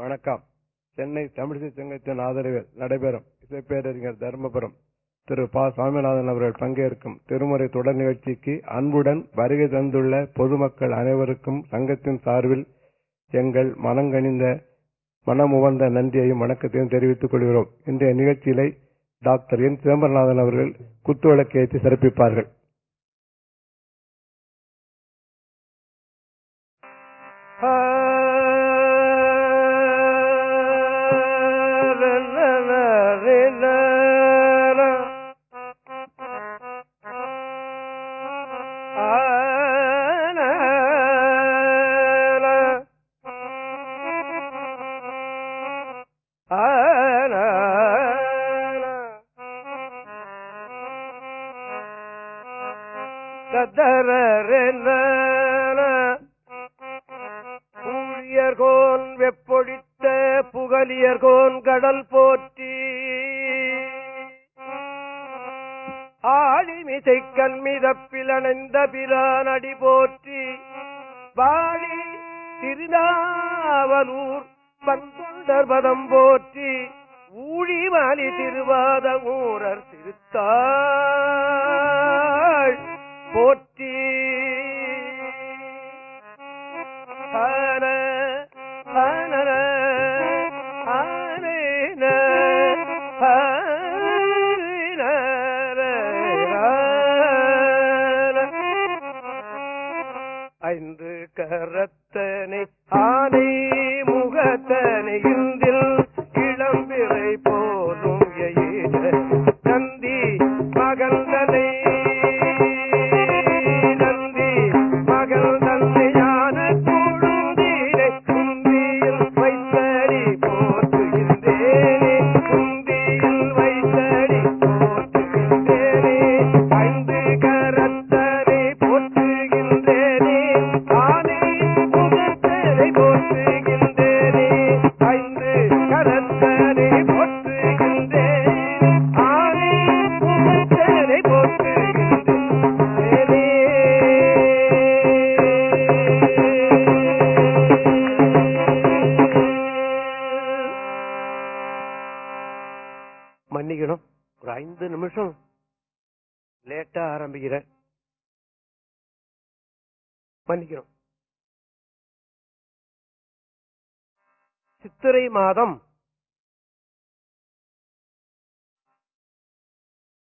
வணக்கம். சென்னை தமிழிசை சங்கத்தின் ஆதரவில் நடைபெறும் இசைப்பேரறிஞர் தர்மபுரம் திரு ப. சுவாமிநாதன் அவர்கள் பங்கேற்கும் திருமுறை தொடர் நிகழ்ச்சிக்கு அன்புடன் வருகை தந்துள்ள பொதுமக்கள் அனைவருக்கும் சங்கத்தின் சார்பில் எங்கள் மனங்கனிந்த மனமுவந்த நன்றியையும் வணக்கத்தையும் தெரிவித்துக் கொள்கிறோம். இன்றைய நிகழ்ச்சியிலை டாக்டர் என். சிதம்பரநாதன் அவர்கள் குத்துவிளக்கு ஏற்றி சிறப்பிப்பார்கள்.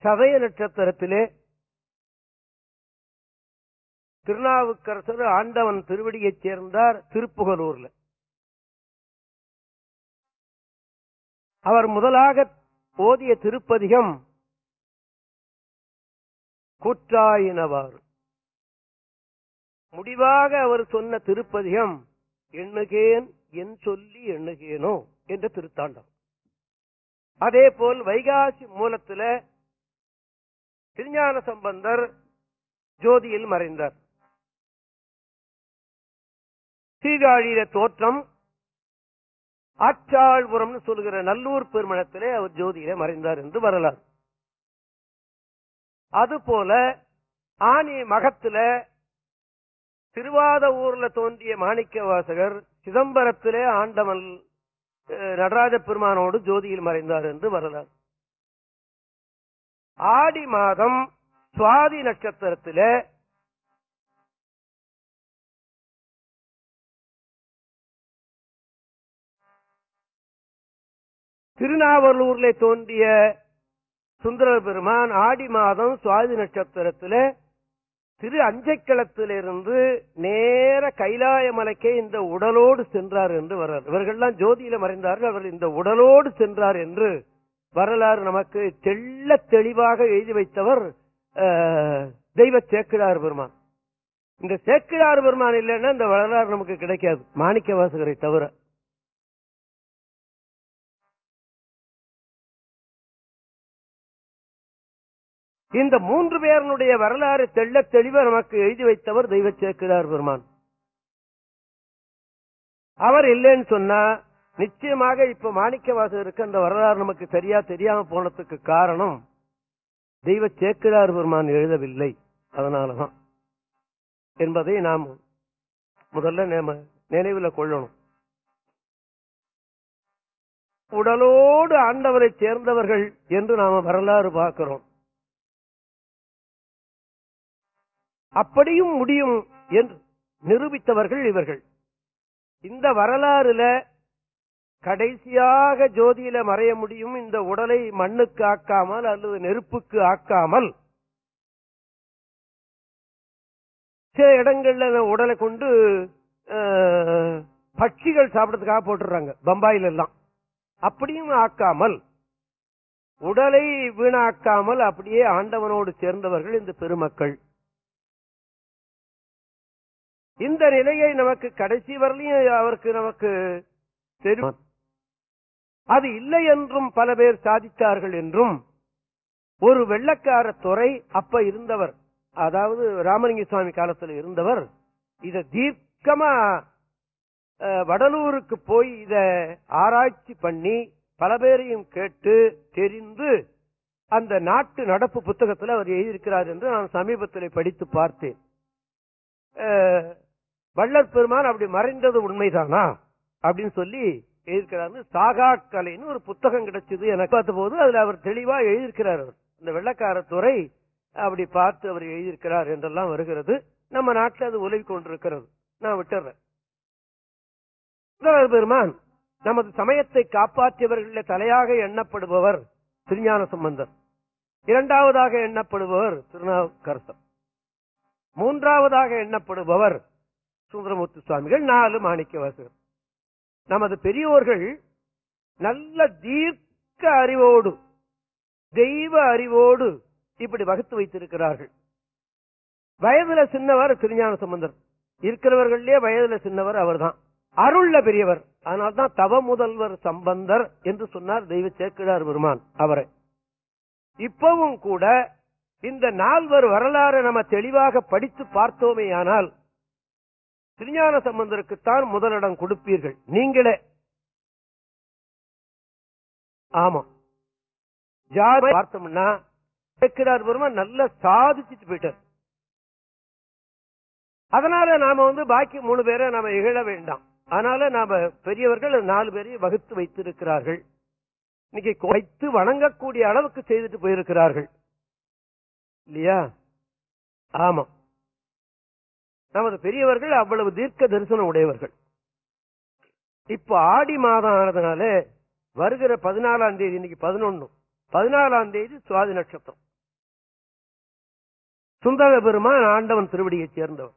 சதய நட்சத்திரத்திலே திருநாவுக்கரசர் ஆண்டவன் திருவடியைச் சேர்ந்தார் திருப்புகலூர்ல. அவர் முதலாக ஓதிய திருப்பதிகம் கூற்றாயினவாறு. முடிவாக அவர் சொன்ன திருப்பதிகம் எண்ணுகேன் என் சொல்லி எண்ணுகேனோ என்ற திருத்தாண்டம். அதே போல் வைகாசி மூலத்துல திருஞான சம்பந்தர் ஜோதியில் மறைந்தார். சீர்காழியில தோற்றம் ஆச்சாழ்புரம்னு சொல்லுகிற நல்லூர் பெருமணத்திலே அவர் ஜோதியில மறைந்தார் என்று வரலாறு. அதுபோல ஆனி மகத்துல திருவாத ஊர்ல தோன்றிய மாணிக்க வாசகர் சிதம்பரத்திலே ஆண்டவன் நடராஜ பெருமானோடு ஜோதியில் மறைந்தார் என்று வரலாறு. ஆடி மாதம் சுவாதி நட்சத்திரத்தில் திருநாவலூர்ல தோன்றிய சுந்தர பெருமான் ஆடி மாதம் சுவாதி நட்சத்திரத்தில் திரு அஞ்சைக்களத்திலிருந்து நேர கைலாய மலைக்கே இந்த உடலோடு சென்றார் என்று வர்றார். இவர்கள்லாம் ஜோதியில மறைந்தார்கள். அவர் இந்த உடலோடு சென்றார் என்று வரலாறு நமக்கு தெள்ள தெளிவாக எழுதி வைத்தவர் தெய்வ சேக்கிழார் பெருமான். இந்த சேக்கிழார் பெருமான் இல்லைன்னா இந்த வரலாறு நமக்கு கிடைக்காது. மாணிக்க வாசகரை தவிர. இந்த மூன்று பேரனுடைய வரலாறு தெள்ள தெளிவா நமக்கு எழுதி வைத்தவர் தெய்வ சேக்கிழார் பெருமான். அவர் இல்லைன்னு சொன்னா நிச்சயமாக இப்ப மாணிக்கவாசகருக்கு அந்த வரலாறு நமக்கு சரியா தெரியாம போனதுக்கு காரணம் தெய்வ சேக்கிரார் பெருமான் எழுதவில்லை. அதனாலதான் என்பதை நாம் முதல்ல நினைவுல கொள்ளணும். உடலோடு ஆண்டவரை சேர்ந்தவர்கள் என்று நாம வரலாறு பார்க்கிறோம். அப்படியும் முடியும் என்று நிரூபித்தவர்கள் இவர்கள். இந்த வரலாறுல கடைசியாக ஜோதியில மறைய முடியும். இந்த உடலை மண்ணுக்கு ஆக்காமல் அல்லது நெருப்புக்கு ஆக்காமல் சில இடங்கள்ல உடலை கொண்டு பட்சிகள் சாப்பிடறதுக்காக போட்டுறாங்க பம்பாயில எல்லாம். அப்படியும் ஆக்காமல் உடலை வீணாக்காமல் அப்படியே ஆண்டவனோடு சேர்ந்தவர்கள் இந்த பெருமக்கள். இந்த நிலையை நமக்கு கடைசி வரலையும் அவருக்கு நமக்கு தெரியும் அது இல்லை என்றும் பல பேர் சாதித்தார்கள் என்றும் ஒரு வெள்ளக்கார துறை அப்ப இருந்தவர் அதாவது ராமலிங்க சுவாமி காலத்தில் இருந்தவர் இத தீர்க்கமா வடலூருக்கு போய் இத ஆராய்ச்சி பண்ணி பல பேரையும் கேட்டு தெரிந்து அந்த நாட்டு நடப்பு புத்தகத்தில் அவர் எழுதியிருக்கிறார் என்று நான் சமீபத்தில் படித்து பார்த்தேன். வள்ளற் பெருமான் அப்படி மறைந்தது உண்மைதானா? அப்படின்னு சொல்லி எழுதியிருக்கிறார் சாகா கலைன்னு ஒரு புத்தகம் கிடைச்சது. எனக்கு பார்த்த போது அதுல அவர் தெளிவா எழுதியிருக்கிறார் அவர். இந்த வெள்ளக்கார துறை அப்படி பார்த்து அவர் எழுதியிருக்கிறார் என்றெல்லாம் வருகிறது. நம்ம நாட்டில் அது உலகி கொண்டிருக்கிறது. நான் விட்டுறேன். பெருமான் நமது சமயத்தை காப்பாற்றியவர்களில் தலையாக எண்ணப்படுபவர் திருஞான சம்பந்தர். இரண்டாவதாக எண்ணப்படுபவர் திருநாவுக்கரசர். மூன்றாவதாக எண்ணப்படுபவர் சுந்தரமூர்த்தி சுவாமிகள் நாலு மாணிக்கவாசகர். நமது பெரியோர்கள் நல்ல தீர்க்க அறிவோடு தெய்வ அறிவோடு இப்படி வகுத்து வைத்திருக்கிறார்கள். வயதுல சின்னவர் திருஞான சம்பந்தர். இருக்கிறவர்களே வயதுல சின்னவர் அவர்தான். அருள்ல பெரியவர். அதனால்தான் தவ முதல்வர் சம்பந்தர் என்று சொன்னார் தெய்வ சேக்கிழார் பெருமான் அவரை. இப்பவும் கூட இந்த நால்வர் வரலாறு நம்ம தெளிவாக படித்து பார்த்தோமே ஆனால் திருஞான சம்பந்தருக்குத்தான் முதலிடம் கொடுப்பீர்கள். நீங்களே. ஆமா. ஜாதி பார்த்தோம்னா கேட்கிறார் பெருமான் நல்லா சாதிச்சுட்டு போயிட்டார். அதனால நாம வந்து பாக்கி மூணு பேரை நாம இகழ வேண்டாம். அதனால நாம பெரியவர்கள் நாலு பேரையும் வகுத்து வைத்திருக்கிறார்கள். இன்னைக்கு வைத்து வணங்கக்கூடிய அளவுக்கு செய்துட்டு போயிருக்கிறார்கள். இல்லையா? ஆமா. நமது பெரியவர்கள் அவ்வளவு தீர்க்க தரிசனம் உடையவர்கள். இப்ப ஆடி மாதம் ஆனதுனால வருகிற பதினாலாம் தேதி இன்னைக்கு பதினொன்னு. பதினாலாம் தேதி சுவாதி நட்சத்திரம். சுந்தர பெருமான் ஆண்டவன் திருவடியைச் சேர்ந்தவர்.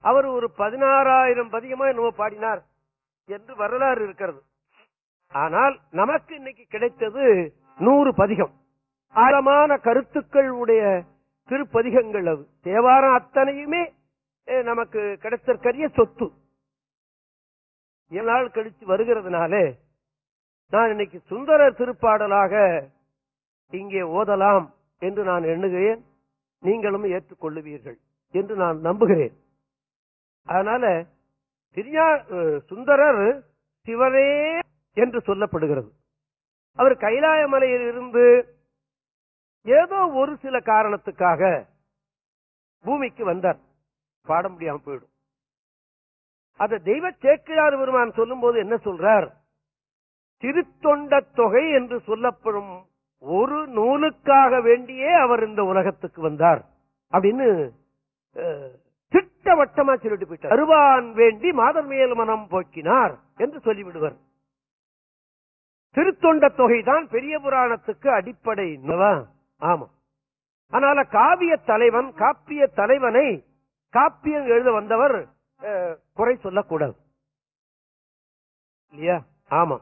அவர் ஒரு பதினாறாயிரம் பதிகமா என்னவோ பாடினார் என்று வரலாறு இருக்கிறது. ஆனால் நமக்கு இன்னைக்கு கிடைத்தது நூறு பதிகம். ஆழமான கருத்துக்கள் உடைய திருப்பதிகங்கள் அது. தேவாரம் அத்தனையுமே நமக்கு கிடைச்சற்கரிய சொத்து. என்னால் நாள் கழிச்சு வருகிறதுனாலே நான் இன்னைக்கு சுந்தரர் திருப்பாடலாக இங்கே ஓதலாம் என்று நான் எண்ணுகிறேன். நீங்களும் ஏற்றுக்கொள்ளுவீர்கள் என்று நான் நம்புகிறேன். அதனால திரியா சுந்தரர் சிவரே என்று சொல்லப்படுகிறது. அவர் கைலாய மலையில் இருந்து ஏதோ ஒரு சில காரணத்துக்காக பூமிக்கு வந்தார். பாட முடியாம போயிடும். அத தெய்வ சேக்கிழார் பெருமான் சொல்லும் போது என்ன சொல்றார்? திருத்தொண்ட தொகை என்று சொல்லப்படும் ஒரு நூலுக்காக வேண்டியே அவர் இந்த உலகத்துக்கு வந்தார் அப்படின்னு திட்டவட்டமா சொல்லிட்டு போயிட்டார். அருவான் வேண்டி மாதர் மேல் மனம் போக்கினார் என்று சொல்லிவிடுவர். திருத்தொண்ட தொகைதான் பெரிய புராணத்துக்கு அடிப்படை ஆமா. ஆனால் காவிய தலைவன் காப்பிய தலைவனை காப்பியம் எழுத வந்தவர் குறை சொல்லக்கூடாது. இல்லையா? ஆமா.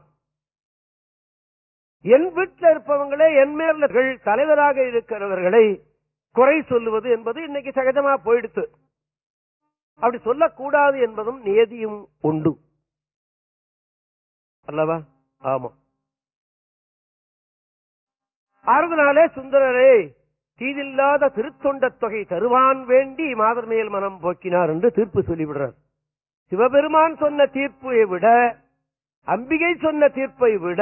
என் வீட்டில் இருப்பவங்களே என் மேலர்கள் தலைவராக இருக்கிறவர்களை குறை சொல்லுவது என்பது இன்னைக்கு சகஜமா போயிடுத்து. அப்படி சொல்லக்கூடாது என்பதும் நியதியும் உண்டு. அல்லவா? ஆமா. ஆறுதனாலே சுந்தரரே தீதில்லாத திருத்தொண்ட தொகை தருவான் வேண்டி மாதர் மேல் மனம் போக்கினார் என்று தீர்ப்பு சொல்லிவிடுறார். சிவபெருமான் சொன்ன தீர்ப்பை விட அம்பிகை சொன்ன தீர்ப்பை விட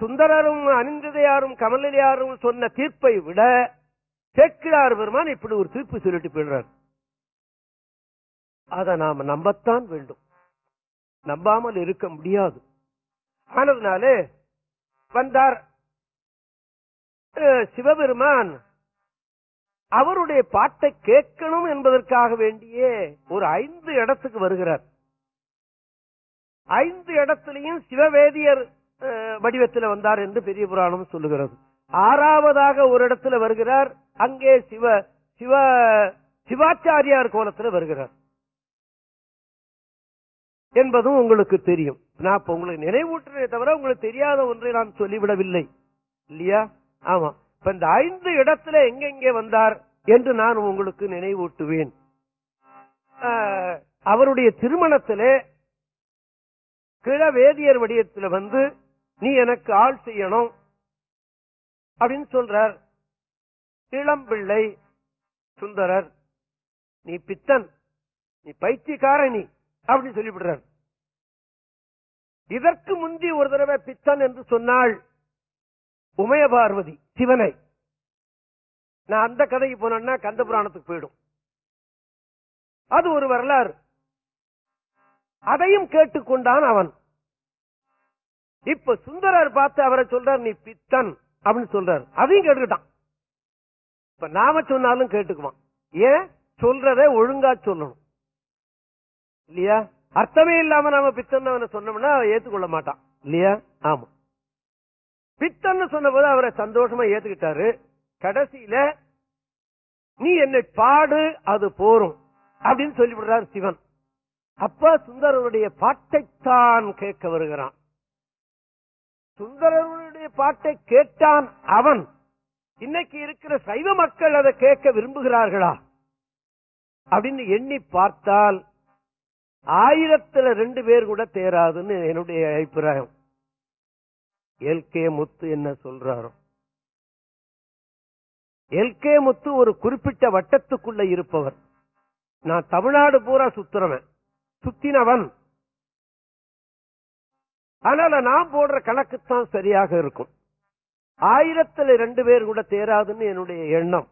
சுந்தரரும் அனிந்ததையாரும் கமலையாரும் சொன்ன தீர்ப்பை விட சேக்கிழார் பெருமான் இப்படி ஒரு தீர்ப்பு சொல்லிட்டு போயிடுறார். அதை நாம நம்பத்தான் வேண்டும். நம்பாமல் இருக்க முடியாது. ஆனதுனாலே வந்தார் சிவபெருமான் அவருடைய பாட்டை கேட்கணும் என்பதற்காக வேண்டியே ஒரு ஐந்து இடத்துக்கு வருகிறார். ஐந்து இடத்திலையும் சிவவேதியர் வடிவத்தில் வந்தார் என்று பெரிய புராணம் சொல்லுகிறது. ஆறாவதாக ஒரு இடத்துல வருகிறார் அங்கே சிவ சிவ சிவாச்சாரியார் கோலத்தில் வருகிறார். என்பதும் உங்களுக்கு தெரியும். நான் இப்ப உங்களுக்கு நினைவூட்டுறதை தவிர உங்களுக்கு தெரியாத ஒன்றை நான் சொல்லிவிடவில்லை. இல்லையா? ஆமா. இப்ப இந்த ஐந்து இடத்துல எங்கெங்கே வந்தார் என்று நான் உங்களுக்கு நினைவூட்டுவேன். அவருடைய திருமணத்திலே கிழவேதியர் வடிவத்தில் வந்து நீ எனக்கு ஆள் செய்யணும் அப்படின்னு சொல்றார். இளம்பிள்ளை சுந்தரர் நீ பித்தன் நீ பைத்தியக்காரணி அப்படின்னு சொல்லிவிடுறார். இதற்கு முந்தி ஒரு தடவை பித்தன் என்று சொன்னாள் உமயபார்வதி சிவனை. நான் அந்த கதைக்கு போனேன்னா கந்த புராணத்துக்கு போயிடும். அது ஒரு வரலாறு. அதையும் கேட்டுக்கொண்டான் அவன். இப்ப சுந்தரர் பார்த்து அவரை சொல்றார் நீ பித்தன் அப்படின்னு சொல்றார். அதையும் கேட்டுக்கிட்டான். இப்ப நாம சொன்னாலும் கேட்டுக்குவான். ஏன்? சொல்றத ஒழுங்கா சொல்லணும். இல்லையா? அர்த்தமே இல்லாம நாம பித்தன் அவனை சொன்னோம்னா ஏத்துக்கொள்ள மாட்டான். இல்லையா? ஆமா. பித்தன்னு சொன்னபோது அவரை சந்தோஷமா ஏத்துக்கிட்டாரு. கடைசியில நீ என்னை பாடு அது போரும் அப்படின்னு சொல்லிவிடுறார் சிவன். அப்ப சுந்தரருடைய பாட்டைத்தான் கேட்க வருகிறான். சுந்தரருடைய பாட்டை கேட்டான் அவன். இன்னைக்கு இருக்கிற சைவ மக்கள் அதை கேட்க விரும்புகிறார்களா? அப்படின்னு எண்ணி பார்த்தால் ஆயிரத்துல ரெண்டு பேர் கூட தேராதுன்னு என்னுடைய அபிப்பிராயம். எல் கே முத்து என்ன சொல்றாரோ? எல் கே முத்து ஒரு குறிப்பிட்ட வட்டத்துக்குள்ள இருப்பவர். நான் தமிழ்நாடு பூரா சுத்துறவன். சுத்தினவன். அதனால நான் போடுற கணக்கு தான் சரியாக இருக்கும். ஆயிரத்துல ரெண்டு பேர் கூட தேராதுன்னு என்னுடைய எண்ணம்.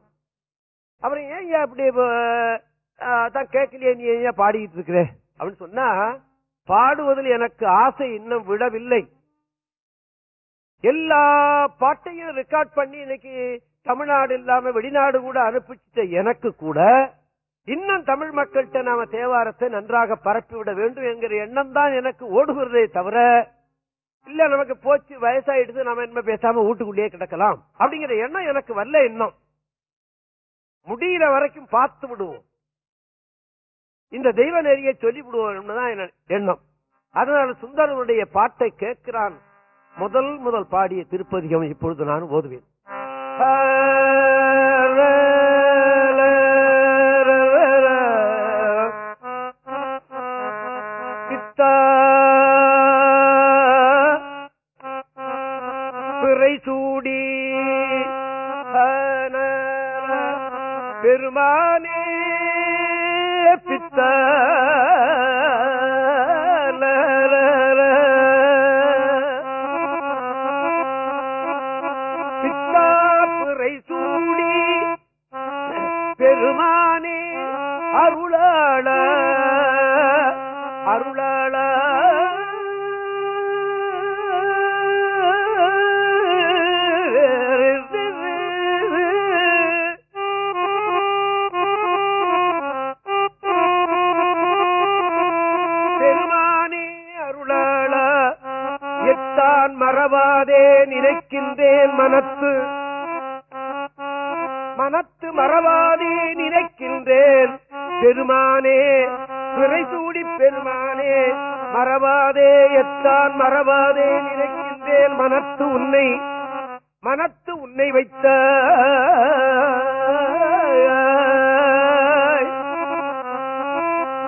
அவரை ஏன் அப்படி தான் அதான் கேட்கலையே நீ ஏன் பாடிக்கிட்டு இருக்கிற? அப்படின்னு சொன்னா பாடுவதில் எனக்கு ஆசை இன்னும் விடவில்லை. எல்லா பாட்டையும் ரெக்கார்ட் பண்ணி இன்னைக்கு தமிழ்நாடு இல்லாம வெளிநாடு கூட அனுப்பிச்சிட்ட எனக்கு கூட இன்னும் தமிழ் மக்கள்கிட்ட நாம தேவாரத்தை நன்றாக பரப்பிவிட வேண்டும் என்கிற எண்ணம் தான் எனக்கு ஓடுகிறதே தவிர இல்ல நமக்கு போச்சு வயசாயிடுது நாம என்ன பேசாம வீட்டுக்குள்ளேயே கிடக்கலாம் அப்படிங்கிற எண்ணம் எனக்கு வரல எண்ணம் முடியிற வரைக்கும் பார்த்து விடுவோம். இந்த தெய்வ நெறியை சொல்லி விடுவோம் தான் எண்ணம். அதனால சுந்தரனுடைய பாட்டை கேட்கிறான் முதல் முதல் பாடிய திருப்பதிகம் இப்பொழுது நான் ஓதுவேன். பிறை சூடி பெருமானே பித்த எத்தான் மறவாதே நினைக்கின்றேன் மனத்து. மனத்து மறவாதே நினைக்கின்றேன். பெருமானே பிறை சூடி பெருமானே மறவாதே எத்தான் மறவாதே நினைக்கின்றேன். மனத்து உன்னை மனத்து உன்னை வைத்த.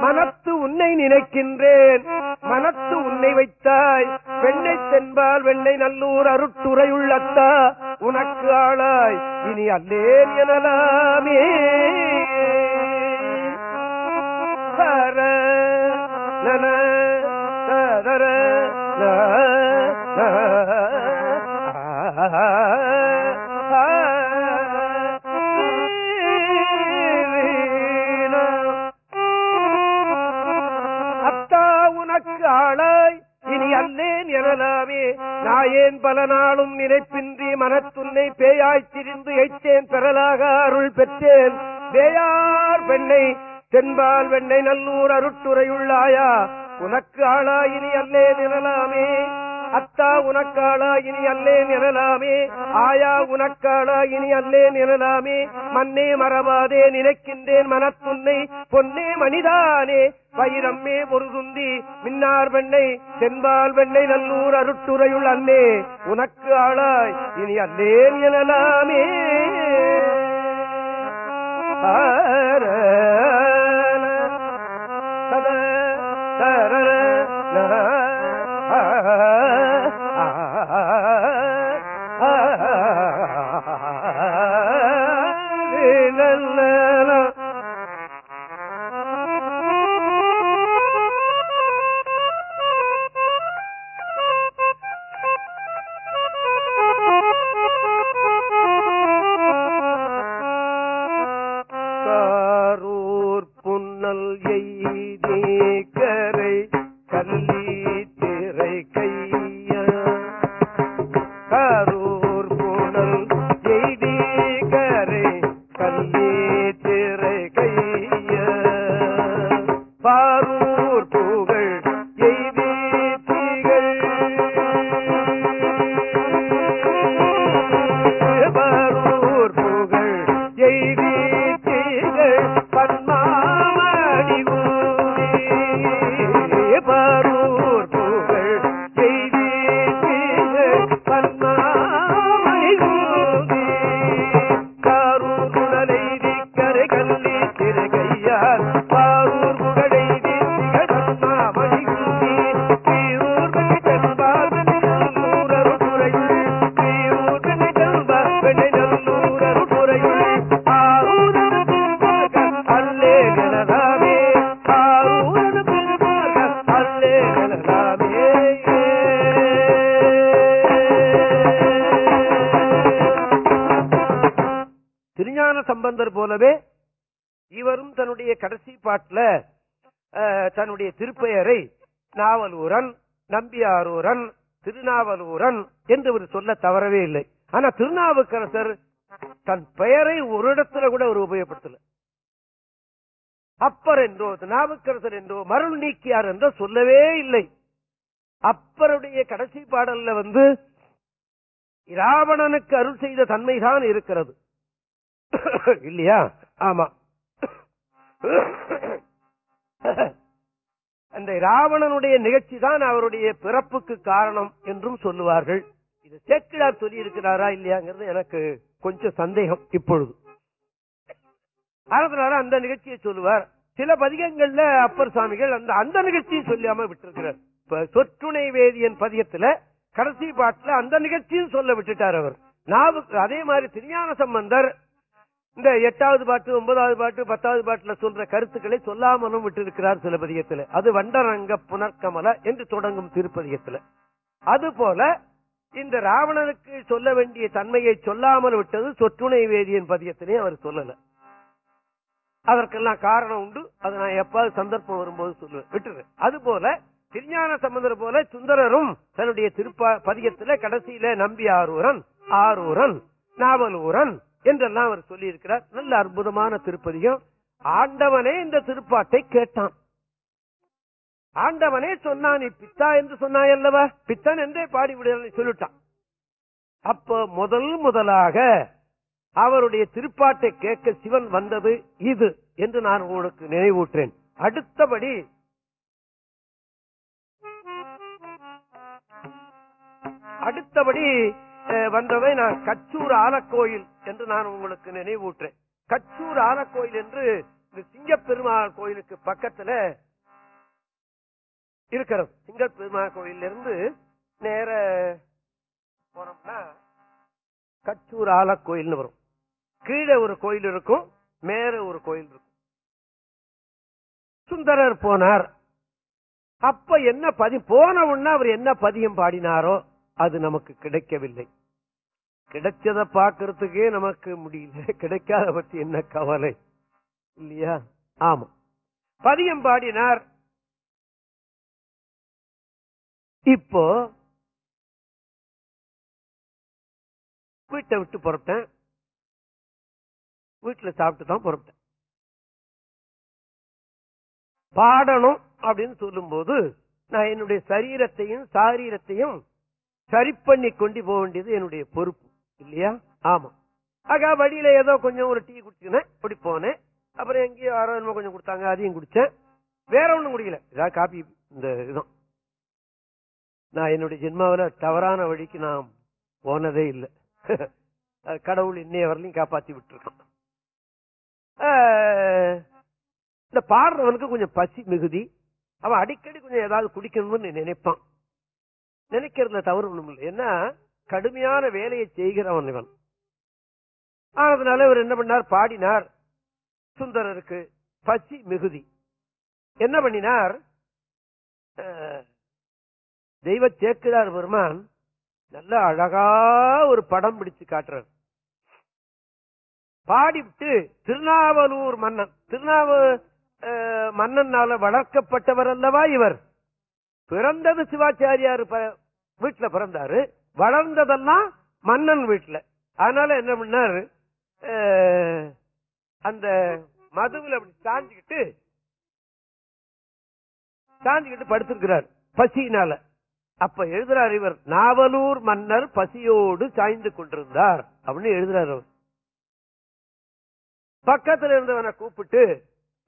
மனத்து உன்னை நினைக்கின்றேன். மனத்து உன்னை வைத்தாய். வெண்ணை தென்பால் வெண்ணை நல்லூர் அருட்டுரையுள்ளத்தா உனக்கு ஆளாய் இனி அல்லேன் எனலாமே. ஹர நன. அத்தா நாயேன் பல நாளும் நினைப்பின்றி மனத்துன்னை பேயாய்த் திரிந்து எய்த்தேன் பெறலாக அருள் பெற்றேன். பேயார் பெண்ணை தென்பால் வெண்ணை நல்லூர் அருட்டுரையுள்ளாயா. உனக்கு ஆளா இனி அல்லே நிழலாமே. அத்தா உனக்காளா இனி அல்லே நிழலாமே. ஆயா உனக்காளா இனி அல்லே நிழலாமே. மண்ணே மறவாதே நினைக்கின்றேன் மனத்துன்னை. பொன்னே மனிதானே. வைரம்மே ஒரு துந்தி மின்னார் வெண்ணை தென்பால் வெண்ணை நல்லூர் அருட்டுரையுள் அல்லே உனக்கு ஆளாய் இனி அல்லே நிழலாமே. ஆ நம்பியாரூரன் திருநாவலூரன் என்று ஒரு சொல்ல தவறவே இல்லை. ஆனா திருநாவுக்கரசர் தன் பெயரை ஒரு இடத்துல கூட அவர் உபயோகப்படுத்தல. அப்பர் என்றோ திருநாவுக்கரசர் என்றோ மருள் நீக்கியார் என்றோ சொல்லவே இல்லை. அப்பருடைய கடைசி பாடல்ல வந்து ராவணனுக்கு அருள் செய்த தன்மைதான் இருக்கிறது. இல்லையா? ஆமா. அந்த ராவணனுடைய நிகழ்ச்சி தான் அவருடைய பிறப்புக்கு காரணம் என்றும் சொல்லுவார்கள். இது சேக்கிழார் சொல்லி இருக்கிறாரா இல்லையாங்கிறது எனக்கு கொஞ்சம் சந்தேகம் இப்பொழுது. அதனால அந்த நிகழ்ச்சியை சொல்லுவார். சில பதிகங்கள்ல அப்பர் சுவாமிகள் அந்த அந்த நிகழ்ச்சியை சொல்லாம விட்டிருக்கிறார். இப்ப சொற்றுணை வேதியன் பதியத்துல கடைசி பாட்டுல அந்த நிகழ்ச்சியும் சொல்ல விட்டுட்டார் அவர். நாவுக்கு அதே மாதிரி திருஞான சம்பந்தர் இந்த எட்டாவது பாட்டு ஒன்பதாவது பாட்டு பத்தாவது பாட்டுல சொல்ற கருத்துக்களை சொல்லாமலும் விட்டிருக்கிறார் சிலபதியத்தில் அது வண்டரங்க புனர்கமல என்று தொடங்கும் திருப்பதியத்துல அதுபோல இந்த ராவணனுக்கு சொல்ல வேண்டிய தன்மையை சொல்லாமல் விட்டது சொற்றுணை வேதியின் பதியத்திலே அவர் சொல்லல. அதற்கெல்லாம் காரணம் உண்டு. அதை நான் எப்பாவது சந்தர்ப்பம் வரும்போது சொல்லுவேன். விட்டுரு. அது போல திருஞான சம்பந்தர் போல சுந்தரரும் தன்னுடைய திருப்ப பதியத்துல கடைசியில நம்பி ஆரூரன் ஆரூரன் நாவலூரன் என்றெல்லாம் அவர் சொல்லி இருக்கிறார் நல்ல அற்புதமான திருப்பதியும். ஆண்டவனே இந்த திருப்பாட்டை கேட்டான். ஆண்டவனே சொன்னான் நீ பித்தா என்று சொன்னாய் அல்லவா? பித்தன் என்றே பாடிவிடுதல் சொல்லிட்டான். அப்ப முதல் முதலாக அவருடைய திருப்பாட்டை கேட்க சிவன் வந்தது இது என்று நான் உங்களுக்கு நினைவூற்றேன் அடுத்தபடி அடுத்தபடி வந்தவை நான் கச்சூர் ஆலக்கோயில் என்று நான் உங்களுக்கு நினைவூட்டுறேன். கச்சூர் ஆலக்கோயில் என்று இந்த சிங்கப்பெருமாள் கோயிலுக்கு பக்கத்துல இருக்கிறது. சிங்கப்பெருமாள் கோயில்ல இருந்து நேர போனோம்னா கச்சூர் ஆலக்கோயில்னு வரும். கீழே ஒரு கோயில் இருக்கும் மேல ஒரு கோயில் இருக்கும். சுந்தரர் போனார். அப்ப என்ன பதி போன உடனே அவர் என்ன பதியம் பாடினாரோ அது நமக்கு கிடைக்கவில்லை. கிடைச்சத பாக்குறதுக்கே நமக்கு முடியல. கிடைக்காத பத்தி என்ன கவலை? இல்லையா? ஆமா. பதியம் பாடினார். இப்போ வீட்டை விட்டு புறப்பட்டேன். வீட்டுல சாப்பிட்டு தான் புறப்பட்டேன். பாடணும் அப்படின்னு சொல்லும்போது நான் என்னுடைய சரீரத்தையும் சாரீரத்தையும் சரி பண்ணி கொண்டு போக வேண்டியது என்னுடைய பொறுப்பு. இல்லையா? ஆமா. ஆகா வழியில ஏதோ கொஞ்சம் ஒரு டீ குடிச்சுனேன் அப்படி போனேன். அப்புறம் எங்கேயோ யாரோ என்னமோ கொஞ்சம் கொடுத்தாங்க அதையும் குடிச்சேன். வேற ஒண்ணும் குடிக்கல. ஏதாவது காப்பி இந்த இதுதான். நான் என்னுடைய ஜென்மாவில தவறான வழிக்கு நான் போனதே இல்லை. கடவுள் இன்னைய வரலையும் காப்பாத்தி விட்டுருக்கான். இந்த பாடுறவனுக்கு கொஞ்சம் பசி மிகுதி. அவன் அடிக்கடி கொஞ்சம் ஏதாவது குடிக்கணும்னு நினைப்பான். நினைக்கிறதுல தவறு ஒண்ணும் இல்லை ஏன்னா கடுமையான வேலையை செய்கிறவன் இவன். ஆனதுனால இவர் என்ன பண்ணார்? பாடினார். சுந்தரருக்கு பசி மிகுதி. என்ன பண்ணினார்? அஹ், தெய்வ சேக்கிரார் பெருமான் நல்ல அழகா ஒரு படம் பிடிச்சு காட்டுறார். பாடிவிட்டு திருநாவலூர் மன்னன் திருநாவ மன்னனால வளர்க்கப்பட்டவர் அல்லவா இவர்? பிறந்தது சிவாச்சாரியார் ப- வீட்டுல பிறந்தாரு. வளர்ந்ததெல்லாம் மன்னன் வீட்டுல. அதனால என்ன பண்ணாரு? அந்த மதுவில் அப்படி சாஞ்சுக்கிட்டு சாஞ்சுக்கிட்டு படுத்திருக்கிறார் பசியினால. அப்ப எழுதுறார் இவர் நாவலூர் மன்னர் பசியோடு சாய்ந்து கொண்டிருந்தார் அப்படின்னு எழுதுறாரு அவர். பக்கத்துல இருந்தவனை கூப்பிட்டு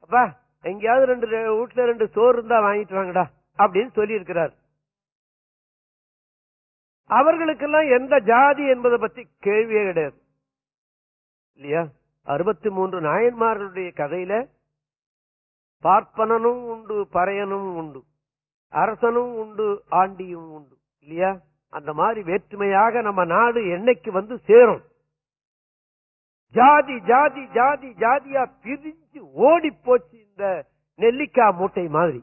அப்பா எங்கேயாவது ரெண்டு வீட்டுல ரெண்டு சோறு இருந்தா வாங்கிட்டு வாங்கடா அப்படின்னு சொல்லி இருக்கிறார் அவர்களுக்கெல்லாம் எந்த ஜாதி என்பதை பத்தி கேள்வியே கிடையாது. இல்லையா? அறுபத்தி மூன்று நாயன்மார்களுடைய கதையில பார்ப்பனனும் உண்டு பறையனும் உண்டு அரசனும் உண்டு ஆண்டியும் உண்டு இல்லையா? அந்த மாதிரி வேற்றுமையாக நம்ம நாடு என்னைக்கு வந்து சேரும்? ஜாதி ஜாதி ஜாதி ஜாதியா பிரிஞ்சு ஓடி போச்சு இந்த நெல்லிக்காய் மூட்டை மாதிரி.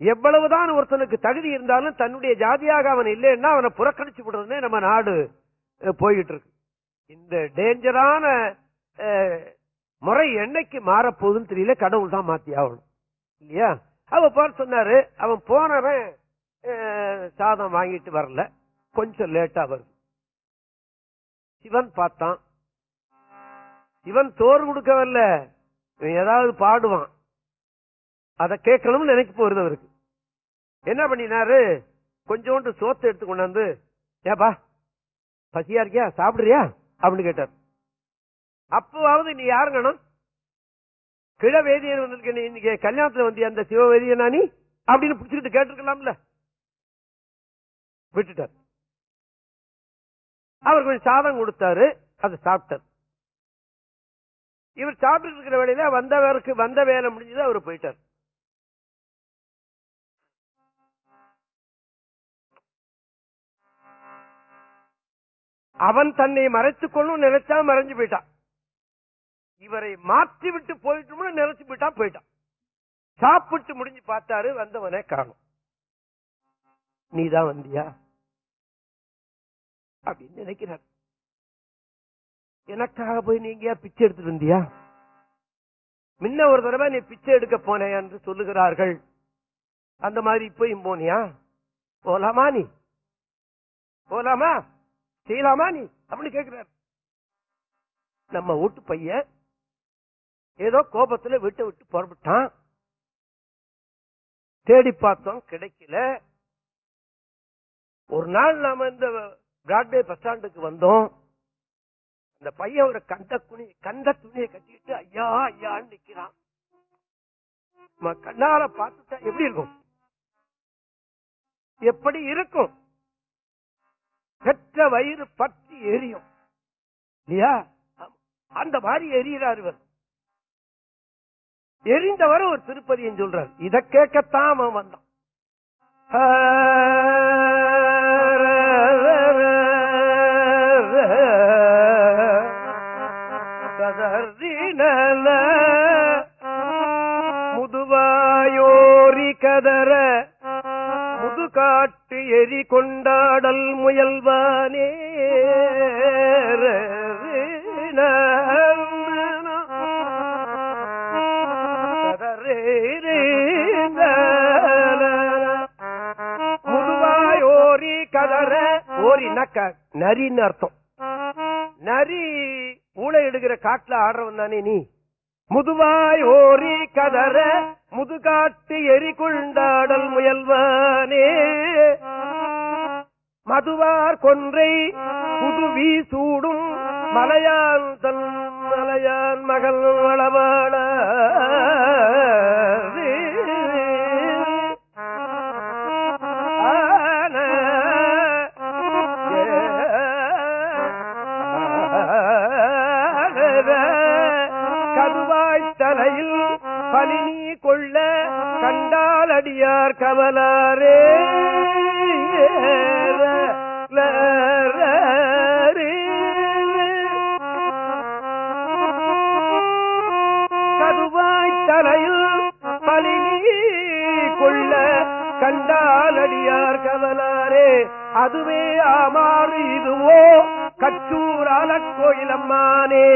எவ்வளவுதான் ஒருத்தனுக்கு தகுதி இருந்தாலும் தன்னுடைய ஜாதியாக அவன் இல்லைன்னா அவனை புறக்கணிச்சு விடுறதுனே நம்ம நாடு போயிட்டு இருக்கு இந்த டேஞ்சரான முறை என்னைக்கு மாறப்போகுதுன்னு தெரியல கடவுள் தான் மாத்தி ஆகணும். இல்லையா? அவ பார் சொன்னாரு அவன் போனவன் சாதம் வாங்கிட்டு வரல. கொஞ்சம் லேட்டா வருது. சிவன் பார்த்தான். சிவன் தோறு கொடுக்க வரல ஏதாவது பாடுவான். அதை கேட்கணும்னு நினைக்க போறது அவருக்கு. என்ன பண்ணினாரு? கொஞ்சோண்டு சோத்து எடுத்து கொண்டாந்து ஏப்பா பசியா இருக்கியா? சாப்பிடுறியா? அப்படின்னு கேட்டார். அப்பவாவது நீ யாருங்கணும் கிழ வேதியர் வந்திருக்க இன்னைக்கு கல்யாணத்துல வந்து அந்த சிவ வேதியனா நீ? அப்படின்னு பிடிச்சிட்டு கேட்டிருக்கலாம்ல. விட்டுட்டார். அவர் கொஞ்சம் சாதம் கொடுத்தாரு அதை சாப்பிட்டார். இவர் சாப்பிட்டு இருக்கிற வேலையில வந்தவருக்கு வந்த வேலை முடிஞ்சது அவர் போயிட்டார். அவன் தன்னை மறைத்துக் கொள்ளும் நினைச்சா மறைஞ்சு போயிட்டான். இவரை மாற்றி விட்டு போயிட்டோம்னு நினைச்சு போயிட்டான் போயிட்டான். சாப்பிட்டு முடிஞ்சு பார்த்தாரு வந்தவனே காணும். நீதான் வந்தியா? அப்படின்னு நினைக்கிறார். எனக்காக போய் நீங்க பிச்சை எடுத்துட்டு வந்தியா? முன்ன ஒரு தடவை நீ பிச்சை எடுக்க போனே என்று சொல்லுகிறார்கள். அந்த மாதிரி இப்பயும் போனியா? போலாமா நீ? போலாமா? செய்யலாமா நீ? அப்படின்னு கேட்கிறார் நம்ம வீட்டு பையன் ஏதோ கோபத்துல வீட்டை விட்டு புறப்பட்டான். தேடி பார்த்தோம் கிடைக்கல. ஒரு நாள் நாம இந்த பிராட்வே பஸ் ஸ்டாண்டுக்கு வந்தோம். அந்த பையன் ஒரு கந்த துணி கந்த துணியை கட்டிட்டு ஐயா ஐயான்னு நிக்கிறான். நம்ம கண்ணால பார்த்துட்டா எப்படி இருக்கும்? எப்படி இருக்கும்? பெற்ற வயிறு பற்றி எரியும். இல்லையா? அந்த மாதிரி எரியிறார் இவர். எரிந்தவர் ஒரு திருப்பதியும் சொல்றார் இத கேட்கத்தான் அவன் வந்தான். கதறினல முதுவாயோரி கதற காட்டு எரி கொண்டாடல் முயல்வானே. முதுவாயோரி கதற ஓரி நக்க. நரின்னு அர்த்தம். நரி ஊழ எடுக்கிற காட்டுல ஆடுறவன் தானே நீ. முதுவாயோரி கதற முதுகாட்டு எரிகொண்டாடல் முயல்வானே. மதுவார் கொன்றை புதுவி சூடும் மலையான் தன் மலையான் மகள் வளவாள அடியார் கவலாரே கதுவாய் தலையில் பலினி கொள்ள கண்டால் அடியார் கவலாரே. அதுவே ஆமாறு இதுவோ கச்சூரால கோயிலம்மானே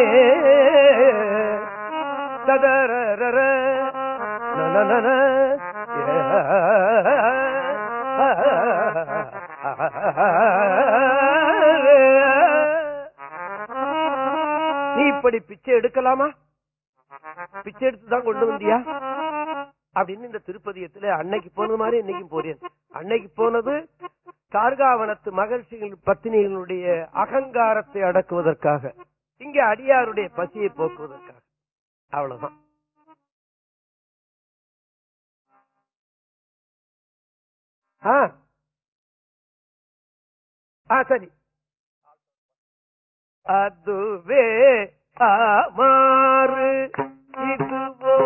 ததரரர நன நீ இப்படி பிச்சை எடுக்கலாமா? பிச்சை எடுத்துதான் கொண்டு வந்தியா? அப்படின்னு இந்த திருப்பதியத்துல அன்னைக்கு போனது மாதிரி இன்னைக்கும் போறேன். அன்னைக்கு போனது கார்காவனத்து மகிழ்ச்சிகள் பத்தினிகளுடைய அகங்காரத்தை அடக்குவதற்காக இங்க அடியாருடைய பசியை போக்குவதற்காக. அவ்வளவுதான். ஆ. ஆ சரி. அதுவே அமாறு இதுவோ.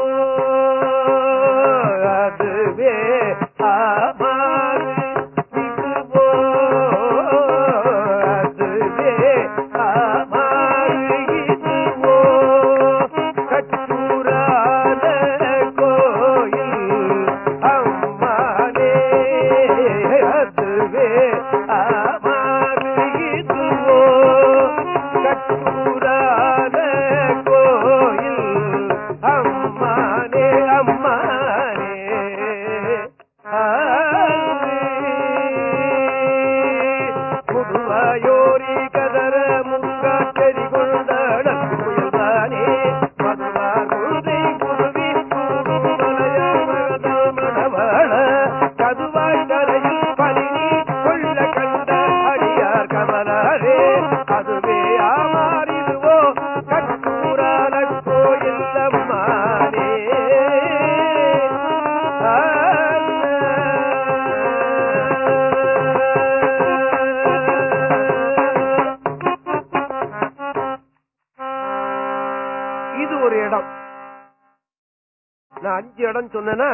அஞ்சு இடம் சொன்னா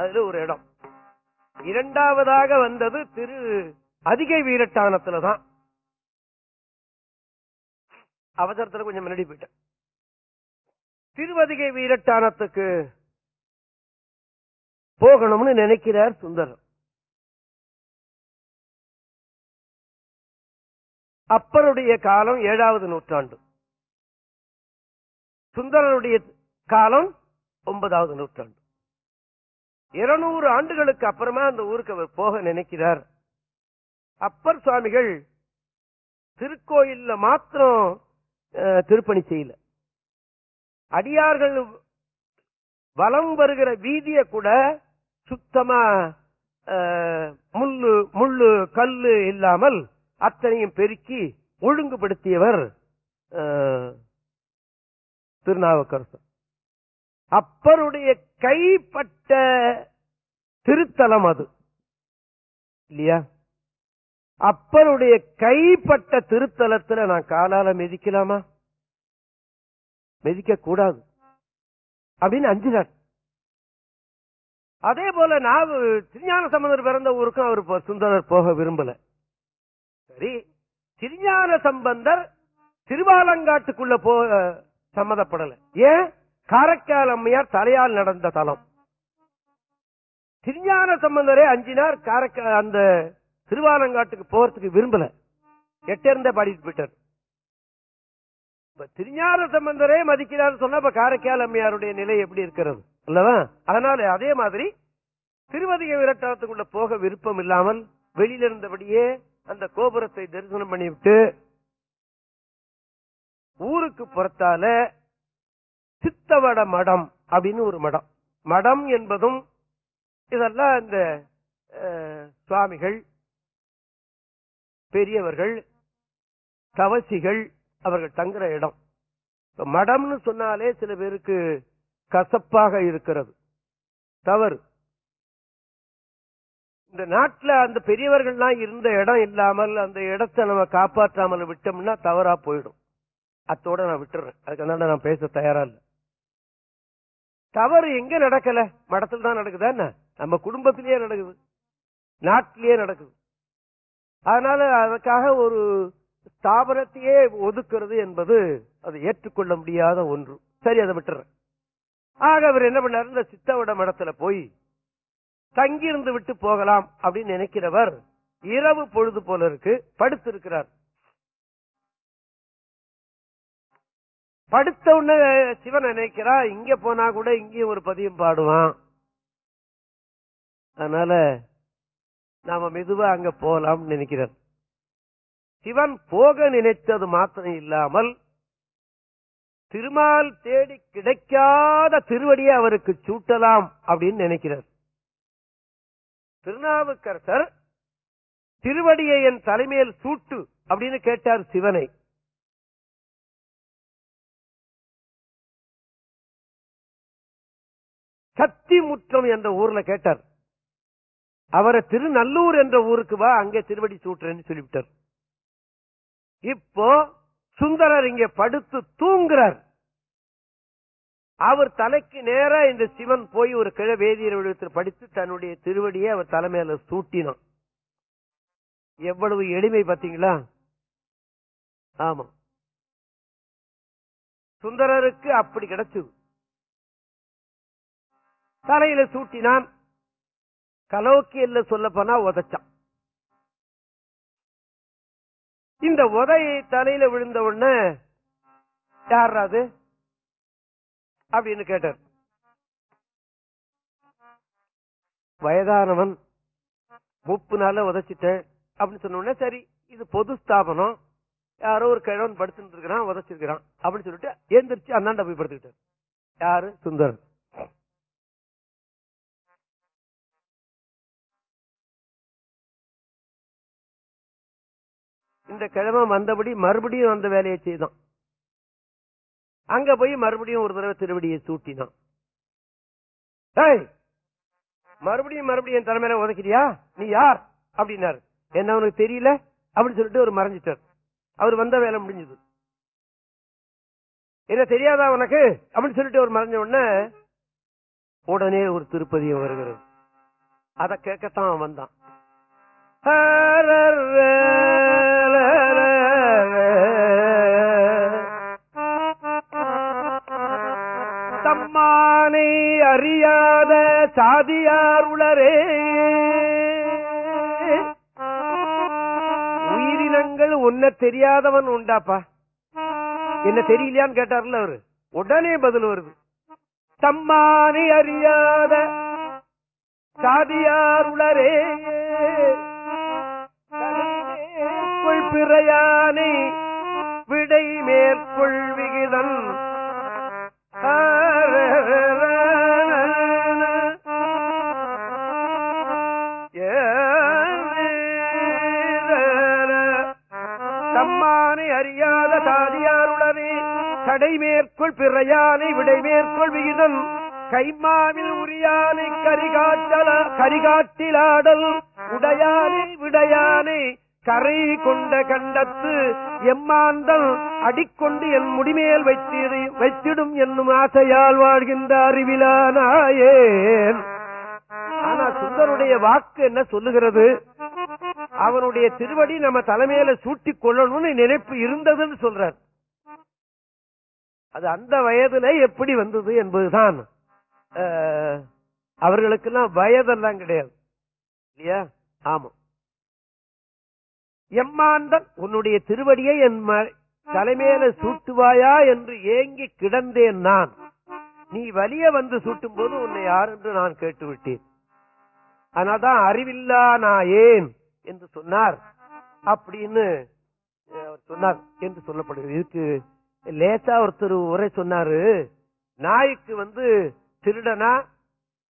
அதுல ஒரு இடம். இரண்டாவதாக வந்தது திரு அதிகை வீரட்டானத்துலதான் அவசரத்துல கொஞ்சம் முன்னாடி போயிட்டேன். திருவதிகை வீரட்டானத்துக்கு போகணும்னு நினைக்கிறார் சுந்தரர் அப்பருடைய காலம் ஏழாவது நூற்றாண்டு. சுந்தரனுடைய காலம் ஒன்பதாவது நூற்றாண்டு. இருநூறு ஆண்டுகளுக்கு அப்புறமா அந்த ஊருக்கு அவர் போக நினைக்கிறார். அப்பர் சுவாமிகள் திருக்கோயில்ல மாத்திரம் அஹ், திருப்பணி செய்யல. அடியார்கள் வலம் வருகிற வீதிய கூட சுத்தமா முள்ளு முள்ளு கல்லு இல்லாமல் அத்தனையும் பெருக்கி ஒழுங்குபடுத்தியவர் திருநாவுக்கரசர். அப்பருடைய கைப்பட்ட திருத்தலம் அது. இல்லையா? அப்பருடைய கைப்பட்ட திருத்தலத்துல நான் காலால மிதிக்கலாமா? மிதிக்க கூடாது. அப்படின்னு அஞ்சினார் அதே போல நான் திருஞான சம்பந்தர் பிறந்த ஊருக்கும் அவர் சுந்தரர் போக விரும்பல. சரி திருஞான சம்பந்தர் திருவாலங்காட்டுக்குள்ள போக சம்மதப்படல. ஏன்? காரைக்கால் அம்மையார் தலையால் நடந்த தலம். திருஞான சம்பந்தரே அஞ்சினார் காரைக்கால் அந்த திருவாலங்காட்டுக்கு போறதுக்கு விரும்பல. எட்டிருந்தே பாடிட்டு போயிட்டார். திருஞான சம்பந்தரே மதிக்கிறார் சொன்னா இப்ப காரைக்கால் அம்மையாருடைய நிலை எப்படி இருக்கிறது? அல்லவா? அதனால அதே மாதிரி திருவதிக விரட்டாரத்துக்குள்ள போக விருப்பம் இல்லாமல் வெளியில இருந்தபடியே அந்த கோபுரத்தை தரிசனம் பண்ணிவிட்டு ஊருக்கு புறத்தால சித்தவட மடம் அப்படின்னு ஒரு மடம். மடம் என்பதும் இதெல்லாம் இந்த சுவாமிகள் பெரியவர்கள் தவசிகள் அவர்கள் தங்குற இடம். மடம்னு சொன்னாலே சில பேருக்கு கசப்பாக இருக்கிறது. தவறு. இந்த நாட்டில் அந்த பெரியவர்கள்லாம் இருந்த இடம் இல்லாமல் அந்த இடத்தை நம்ம காப்பாற்றாமல் விட்டோம்னா தவறா போயிடும். அத்தோட நான் விட்டுறேன். அதுக்கு நான் பேச தயாரா இல்லை. தவறு எங்க நடக்கல? மடத்தில் தான் நடக்குதா என்ன? நம்ம குடும்பத்திலேயே நடக்குது. நாட்டிலேயே நடக்குது. அதனால அதுக்காக ஒரு ஸ்தாபனத்தையே ஒதுக்குறது என்பது அது ஏற்றுக்கொள்ள முடியாத ஒன்று. சரி அதை விட்டுறேன். ஆக அவர் என்ன பண்ணார்? இந்த சித்தவிட மடத்துல போய் தங்கியிருந்து விட்டு போகலாம் அப்படின்னு நினைக்கிறவர் இரவு பொழுது போல இருக்கு படுத்திருக்கிறார். படுத்த உடனே சிவன் நினைக்கிறா இங்க போனா கூட இங்கேயும் ஒரு பதியம் பாடுவான். அதனால நாம மெதுவா அங்க போலாம்னு நினைக்கிறார் சிவன் போக நினைத்தது மாத்திரம் இல்லாமல் திருமால் தேடி கிடைக்காத திருவடியை அவருக்கு சூட்டலாம் அப்படின்னு நினைக்கிறார். திருநாவுக்கரசர் திருவடியை என் தலைமையில் சூட்டு அப்படின்னு கேட்டார் சிவனை. சத்திமுற்றம் என்ற ஊர்ல கேட்டார். அவரை திருநல்லூர் என்ற ஊருக்கு வா அங்கே திருவடி சூட்டுறேன்னு சொல்லிவிட்டார். இப்போ சுந்தரர் இங்க படுத்து தூங்குறார். அவர் தலைக்கு நேரா இந்த சிவன் போய் ஒரு கிழ வேதியர் விடத்தில் படித்து தன்னுடைய திருவடியை அவர் தலைமையில சூட்டினான். எவ்வளவு எளிமை பாத்தீங்களா ஆமா சுந்தரருக்கு அப்படி கிடைச்சது. தலையில சூட்டினான். கலோக்கியல்ல சொல்ல போனா உதைச்சான். இந்த உதை தலையில விழுந்த உடனே யார் அது? அப்படின்னு கேட்டார். வயதானவன் முப்பு நாள உதைச்சிட்டேன் அப்படின்னு சொன்ன உடனே சரி இது பொது ஸ்தாபனம். யாரோ ஒரு கிழவன் படுத்துட்டு இருக்கிறான் உதைச்சிருக்கிறான் அப்படின்னு சொல்லிட்டு எந்திரிச்சு அண்ணாண்ட போய் படுத்துக்கிட்டார். யாரு? சுந்தர் இந்த கிழமை வந்தபடி மறுபடியும் அந்த வேலையை செய்தான். அங்க போய் மறுபடியும் ஒரு தடவை திருவடியை சூட்டினான். மறுபடியும் மறுபடியும் என் தலைமையில உதைக்கிறியா? நீ யார்? அப்படின்னாரு. என்ன அவனுக்கு தெரியல? அப்படின்னு சொல்லிட்டு அவர் மறைஞ்சிட்டார். அவர் வந்த வேலை முடிஞ்சது. என்ன தெரியாதா உனக்கு? அப்படின்னு சொல்லிட்டு அவர் மறைஞ்ச உடனே உடனே ஒரு திருப்பதியம் வருகிறது. அத கேட்கத்தான் அவன் வந்தான். அறியாத சாதியாருளரே உயிரினங்கள் உன்ன தெரியாதவன் உண்டாப்பா? என்ன தெரியலையான்னு கேட்டார்ல அவரு. உடனே பதில் வருது. தம்மானி அறியாத சாதியாருளரே பிறையானை விடை மேற்கொள் விகிதன் கடை மேற்கொள் பிறையானை விடை மேற்கொள் விகிதம். கைமாவில் உரியானை கரிகாட்டல கரிகாட்டிலாடல். உடையானை விடையானை கரை கொண்ட கண்டத்து எம்மாந்தல் அடிக்கொண்டு என் முடிமேல் வைத்திடு வைத்திடும் என்னும் ஆசையால் வாழ்கின்ற அறிவிலானாயேன். ஆனா சுந்தருடைய வாக்கு என்ன சொல்லுகிறது? அவனுடைய திருவடி நம்ம தலைமையில சூட்டிக் கொள்ளணும்னு நினைப்பு இருந்ததுன்னு சொல்றார். அது அந்த வயதுல எப்படி வந்தது என்பதுதான். அவர்களுக்கெல்லாம் வயதெல்லாம் கிடையாது. இல்லையா? ஆமா. எம்மாந்தன் உன்னுடைய திருவடியை என் ம- தலைமையில சூட்டுவாயா என்று ஏங்கி கிடந்தேன் நான். நீ வலிய வந்து சூட்டும் போது உன்னை யார் என்று நான் கேட்டுவிட்டேன். ஆனாதான் அறிவில்லா நான் ஏன் என்று சொன்னார். அப்படின்னு சொன்னார் என்று சொல்லப்படுகிறது. இதுக்கு லேசா ஒருத்தர் உரை சொன்னாரு நாய்க்கு வந்து திருடனா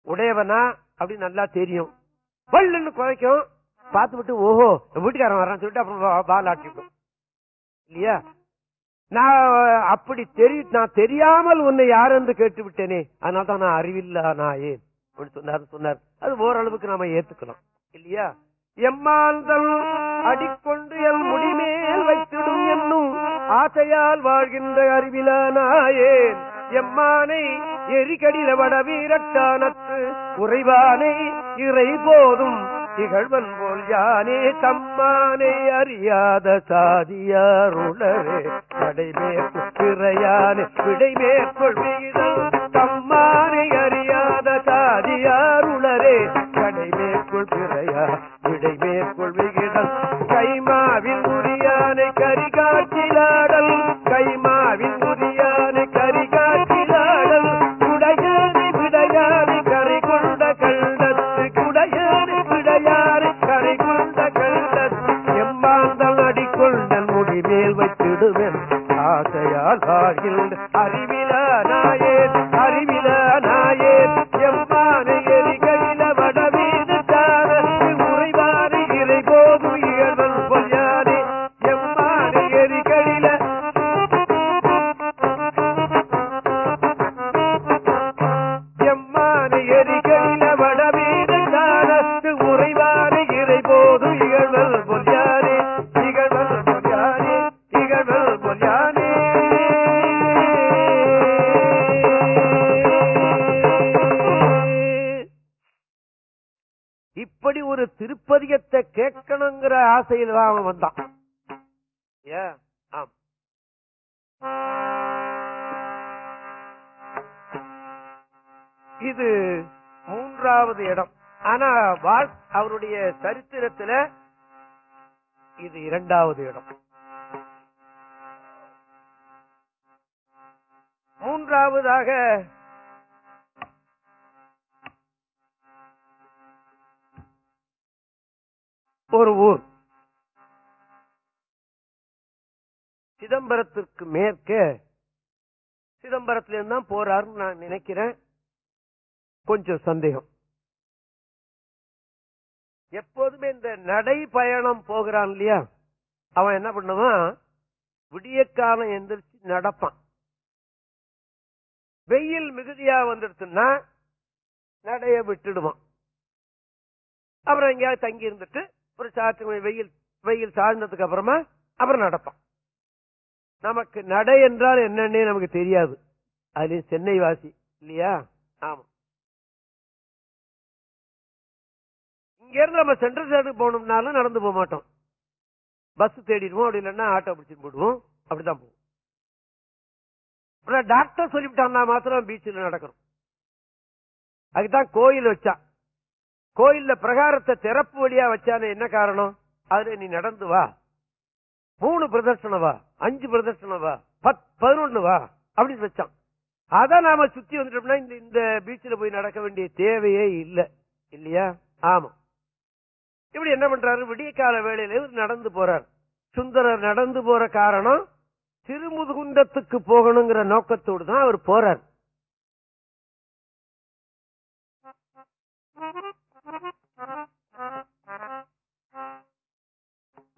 உடையவனா அப்படின்னு நல்லா தெரியும். பல்லுன்னு குறைக்கும் பார்த்து விட்டு ஓஹோ வீட்டுக்காரன் வரான்னு சொல்லிட்டு அப்புறம் பால் ஆட்டிவிடும் இல்லையா? நான் அப்படி தெரிய நான் தெரியாமல் உன்னை யார் என்று கேட்டு விட்டேனே அதனால தான் நான் அறிவில்லா நாயே அப்படின்னு சொன்னார் சொன்னார். அது ஓரளவுக்கு நாம ஏத்துக்கலாம் இல்லையா? எம்மாந்தம் அடிக்கொண்டு என் முடிமேல் வைத்திடும் என்னும் ஆசையால் வாழ்கின்ற அறிவிலானாயேன் எம்மானை எரிகடில வட வீரட்டானத்து உறைவானை இறை போதும் திகழ்வன் போல் யானே தம்மானே அறியாத சாதியாருளரே நடைமேற்பிறையானே விடைமேற்கொள் விகிதம் தம்மானை அறியாத சாதியார் முடிமேல் ஆசையால் வாழ்கின்ற அறிவில நாயேன் அறிவில கேட்கணுங்கிற தான் அவன் வந்தான். ஏ ஆம். இது மூன்றாவது இடம். ஆனா வாழ் அவருடைய சரித்திரத்துல இது இரண்டாவது இடம். மூன்றாவதாக ஒரு ஊர். சிதம்பரத்திற்கு மேற்கே சிதம்பரத்திலிருந்து தான் போறாருன்னு நான் நினைக்கிறேன். கொஞ்சம் சந்தேகம். எப்போதுமே இந்த நடை பயணம் போகிறான் இல்லையா? அவன் என்ன பண்ணுவான்? விடியக்காலம் எந்திரிச்சு நடப்பான். வெயில் மிகுதியா வந்துடுச்சுன்னா நடைய விட்டுடுவான். அப்புறம் எங்கேயாவது தங்கி இருந்துட்டு ஒரு சாத்து வெயில் வெயில் சாழ்ந்ததுக்கு அப்புறமா அப்புறம் நடப்பான். நமக்கு நடை என்றால் என்னன்னே நமக்கு தெரியாது. அதுலயும் சென்னை வாசி இல்லையா? ஆமா. இங்க இருந்து நம்ம சென்ட்ரல் சைடு போகணும்னாலும் நடந்து போக மாட்டோம். பஸ் தேடிடுவோம் அப்படி இல்லைன்னா ஆட்டோ பிடிச்சிட்டு போடுவோம் அப்படிதான் போவோம். அப்புறம் டாக்டர் சொல்லிவிட்டான்னா மாத்திரம் பீச்சில் நடக்கணும். அதுதான் கோயில் வச்சான் கோயில்ல பிரகாரத்தை திறப்பு வழியா வச்சானே என்ன காரணம்? அதுல நீ நடந்து வா. மூணு பிரதர்ஷனவா அஞ்சு பிரதர்ஷனவா பத் பதினொன்னுவா அப்படின்னு வச்சான். அதான் நாம சுத்தி வந்துட்டோம்னா இந்த இந்த பீச்சில் போய் நடக்க வேண்டிய தேவையே இல்ல இல்லையா? ஆமா. இப்படி என்ன பண்றாரு? விடிய கால வேளையில நடந்து போறார். சுந்தரர் நடந்து போற காரணம் திருமுதுகுண்டத்துக்கு போகணுங்கிற நோக்கத்தோடு தான் அவர் போறார்.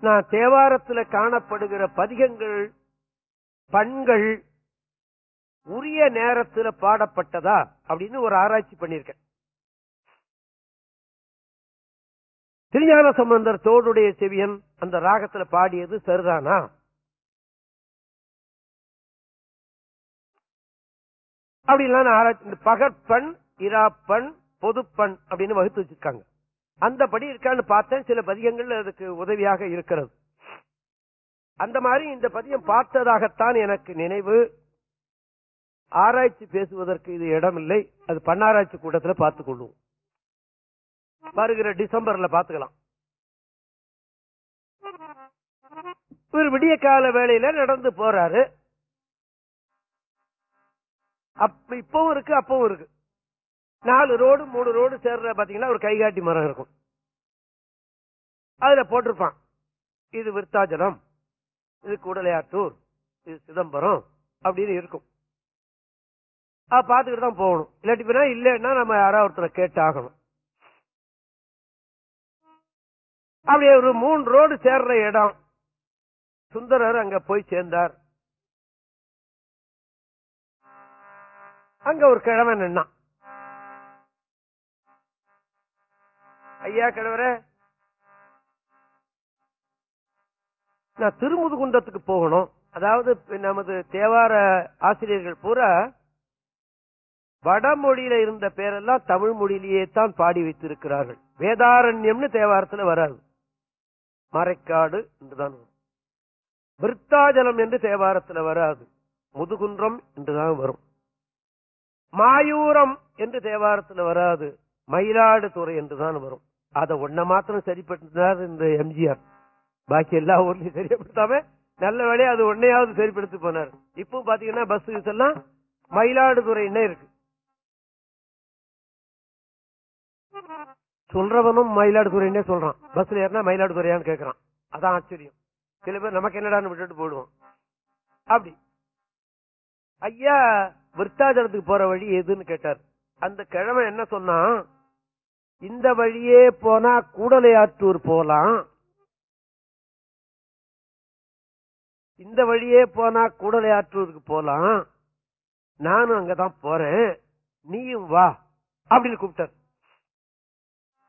நான் தேவாரத்துல காணப்படுகிற பதிகங்கள் பண்கள் உரிய நேரத்துல பாடப்பட்டதா அப்படின்னு ஒரு ஆராய்ச்சி பண்ணிருக்கேன் திருஞான சம்பந்தர் தோடுடைய செவியன் அந்த ராகத்துல பாடியது சரிதானா? அப்படின்லாம் நான் ஆராய்ச்சி பகற்பண் இராப்பண் பொதுப்பண் அப்படின்னு வகுத்து வச்சிருக்காங்க. அந்த படி இருக்கான்னு பார்த்தேன். சில பதிகங்கள் அதுக்கு உதவியாக இருக்கிறது. அந்த மாதிரி இந்த பதியம் பார்த்ததாகத்தான் எனக்கு நினைவு. ஆராய்ச்சி பேசுவதற்கு இது இடமில்லை. அது பன்னாராய்ச்சி கூட்டத்தில் பார்த்துக் கொள்வோம். வருகிற டிசம்பர்ல பாத்துக்கலாம் ஒரு விடிய கால வேலையில நடந்து போறாரு. அப்ப இப்பவும் இருக்கு அப்பவும் இருக்கு. நாலு ரோடு மூணு ரோடு சேர்ற பாத்தீங்கன்னா ஒரு கைகாட்டி மரம் இருக்கும். அதுல போட்டிருப்பான். இது விருத்தாச்சலம் இது கூடலையாத்தூர் இது சிதம்பரம் அப்படின்னு இருக்கும். பாத்துக்கிட்டு பார்த்துக்கிட்டு தான் போகணும். இல்லாட்டி போனா இல்லைன்னா நம்ம யாராவது ஒருத்தரை கேட்டாகணும். அப்படியே ஒரு மூணு ரோடு சேர்ற இடம். சுந்தரர் அங்க போய் சேர்ந்தார். அங்க ஒரு கிழவன் நின்னான். ஐயா கிழவர நான் திருமுதுகுன்றத்துக்கு போகணும். அதாவது நமது தேவார ஆசிரியர்கள் பூரா வடமொழியில இருந்த பேரெல்லாம் தமிழ் மொழியிலேயே தான் பாடி வைத்திருக்கிறார்கள். வேதாரண்யம்னு தேவாரத்துல வராது. மறைக்காடு என்றுதான் வரும். விருத்தாஜலம் என்று தேவாரத்துல வராது. முதுகுன்றம் என்றுதான் வரும். மாயூரம் என்று தேவாரத்துல வராது. மயிலாடுதுறை என்றுதான் வரும். அதை ஒன்ன மாத்திரம் சரிப்படுத்தினார் இந்த எம்ஜிஆர். பாக்கி எல்லா ஊர்லயும் சரிப்படுத்தாம நல்ல வேலையா அது ஒன்னையாவது சரிப்படுத்தி போனார். இப்போ பாத்தீங்கன்னா பஸ் எல்லாம் மயிலாடுதுறை இருக்கு. சொல்றவனும் மயிலாடுதுறைன்னே சொல்றான். பஸ்ல ஏறினா மயிலாடுதுறையான்னு கேக்குறான். அதான் ஆச்சரியம். சில பேர் நமக்கு என்னடான்னு விட்டுட்டு போயிடுவோம். அப்படி. ஐயா விருத்தாச்சலத்துக்கு போற வழி எதுன்னு கேட்டார். அந்த கிழமை என்ன சொன்னா இந்த வழியே போனா கூடலையாத்தூர் போலாம். இந்த வழியே போனா கூடலையாற்றூருக்கு போலாம். நானும் அங்கதான் போறேன். நீயும் வா அப்படின்னு கூப்பிட்டார்.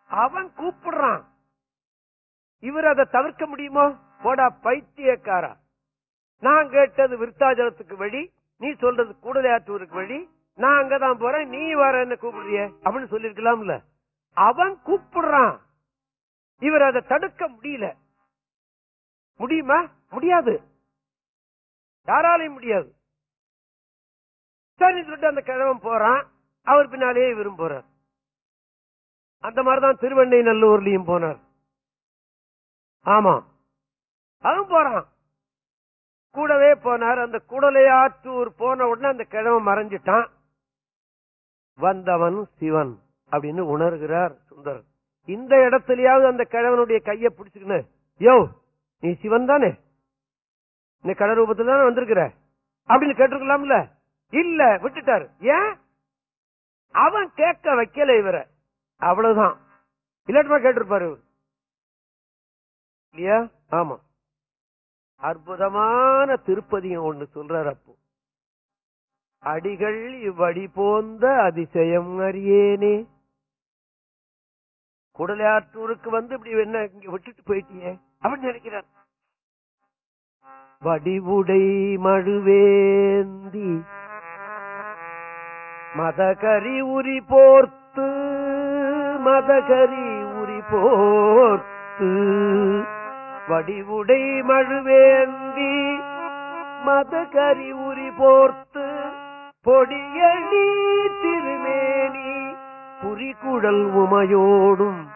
அவன் கூப்பிடுறான். இவர் அதை தவிர்க்க முடியுமோ? போடா பைத்தியக்காரா. நான் கேட்டது விருத்தாஜலத்துக்கு வழி நீ சொல்றது கூடலையாற்றூருக்கு வழி. நான் அங்கதான் போறேன் நீ வர என்ன கூப்பிடுறிய அப்படின்னு சொல்லிருக்கலாம்ல அவன் கூப்பிடுறான். இவர் அதை தடுக்க முடியல. முடியுமா? முடியாது. யாராலையும் முடியாது. சரி சொல்லிட்டு அந்த கிழவன் போறான். அவர் பின்னாலேயே இவரும் போறார். அந்த மாதிரிதான் திருவண்ணை நல்லூர்லயும் போனார். ஆமா. அவன் போறான். கூடவே போனார். அந்த குடலையாற்றூர் போன உடனே அந்த கிழவன் மறைஞ்சிட்டான். வந்தவன் சிவன். அப்படின்னு உணர்கிறார் சுந்தரர் இந்த இடத்துலயாவது அந்த கிழவனுடைய கைய பிடிச்சுக்கின யோ நீ சிவன் தானே? நீ கடை ரூபத்துல தானே வந்திருக்கிற? அப்படின்னு கேட்டிருக்கலாம்ல? இல்ல விட்டுட்டாரு. ஏன்? அவன் கேட்க வைக்கல இவரை. அவ்வளவுதான். இல்லாட்டுமா கேட்டிருப்பாரு இல்லையா? ஆமா. அற்புதமான திருப்பதியும் ஒண்ணு சொல்றார் அப்போ. அடிகள் இவ்வடி போந்த அதிசயம் அறியேனே. குடலையாற்றூருக்கு வந்து இப்படி என்ன இங்க விட்டுட்டு போயிட்டியே? அப்படின்னு நினைக்கிறார். வடிவுடை மழுவேந்தி மதகரி உரி போர்த்து மதகரி உரி போர்த்து. வடிவுடை மழுவேந்தி மதகரி உரி போர்த்து பொடியணி திருமே புரிகுழல் உமையோடும்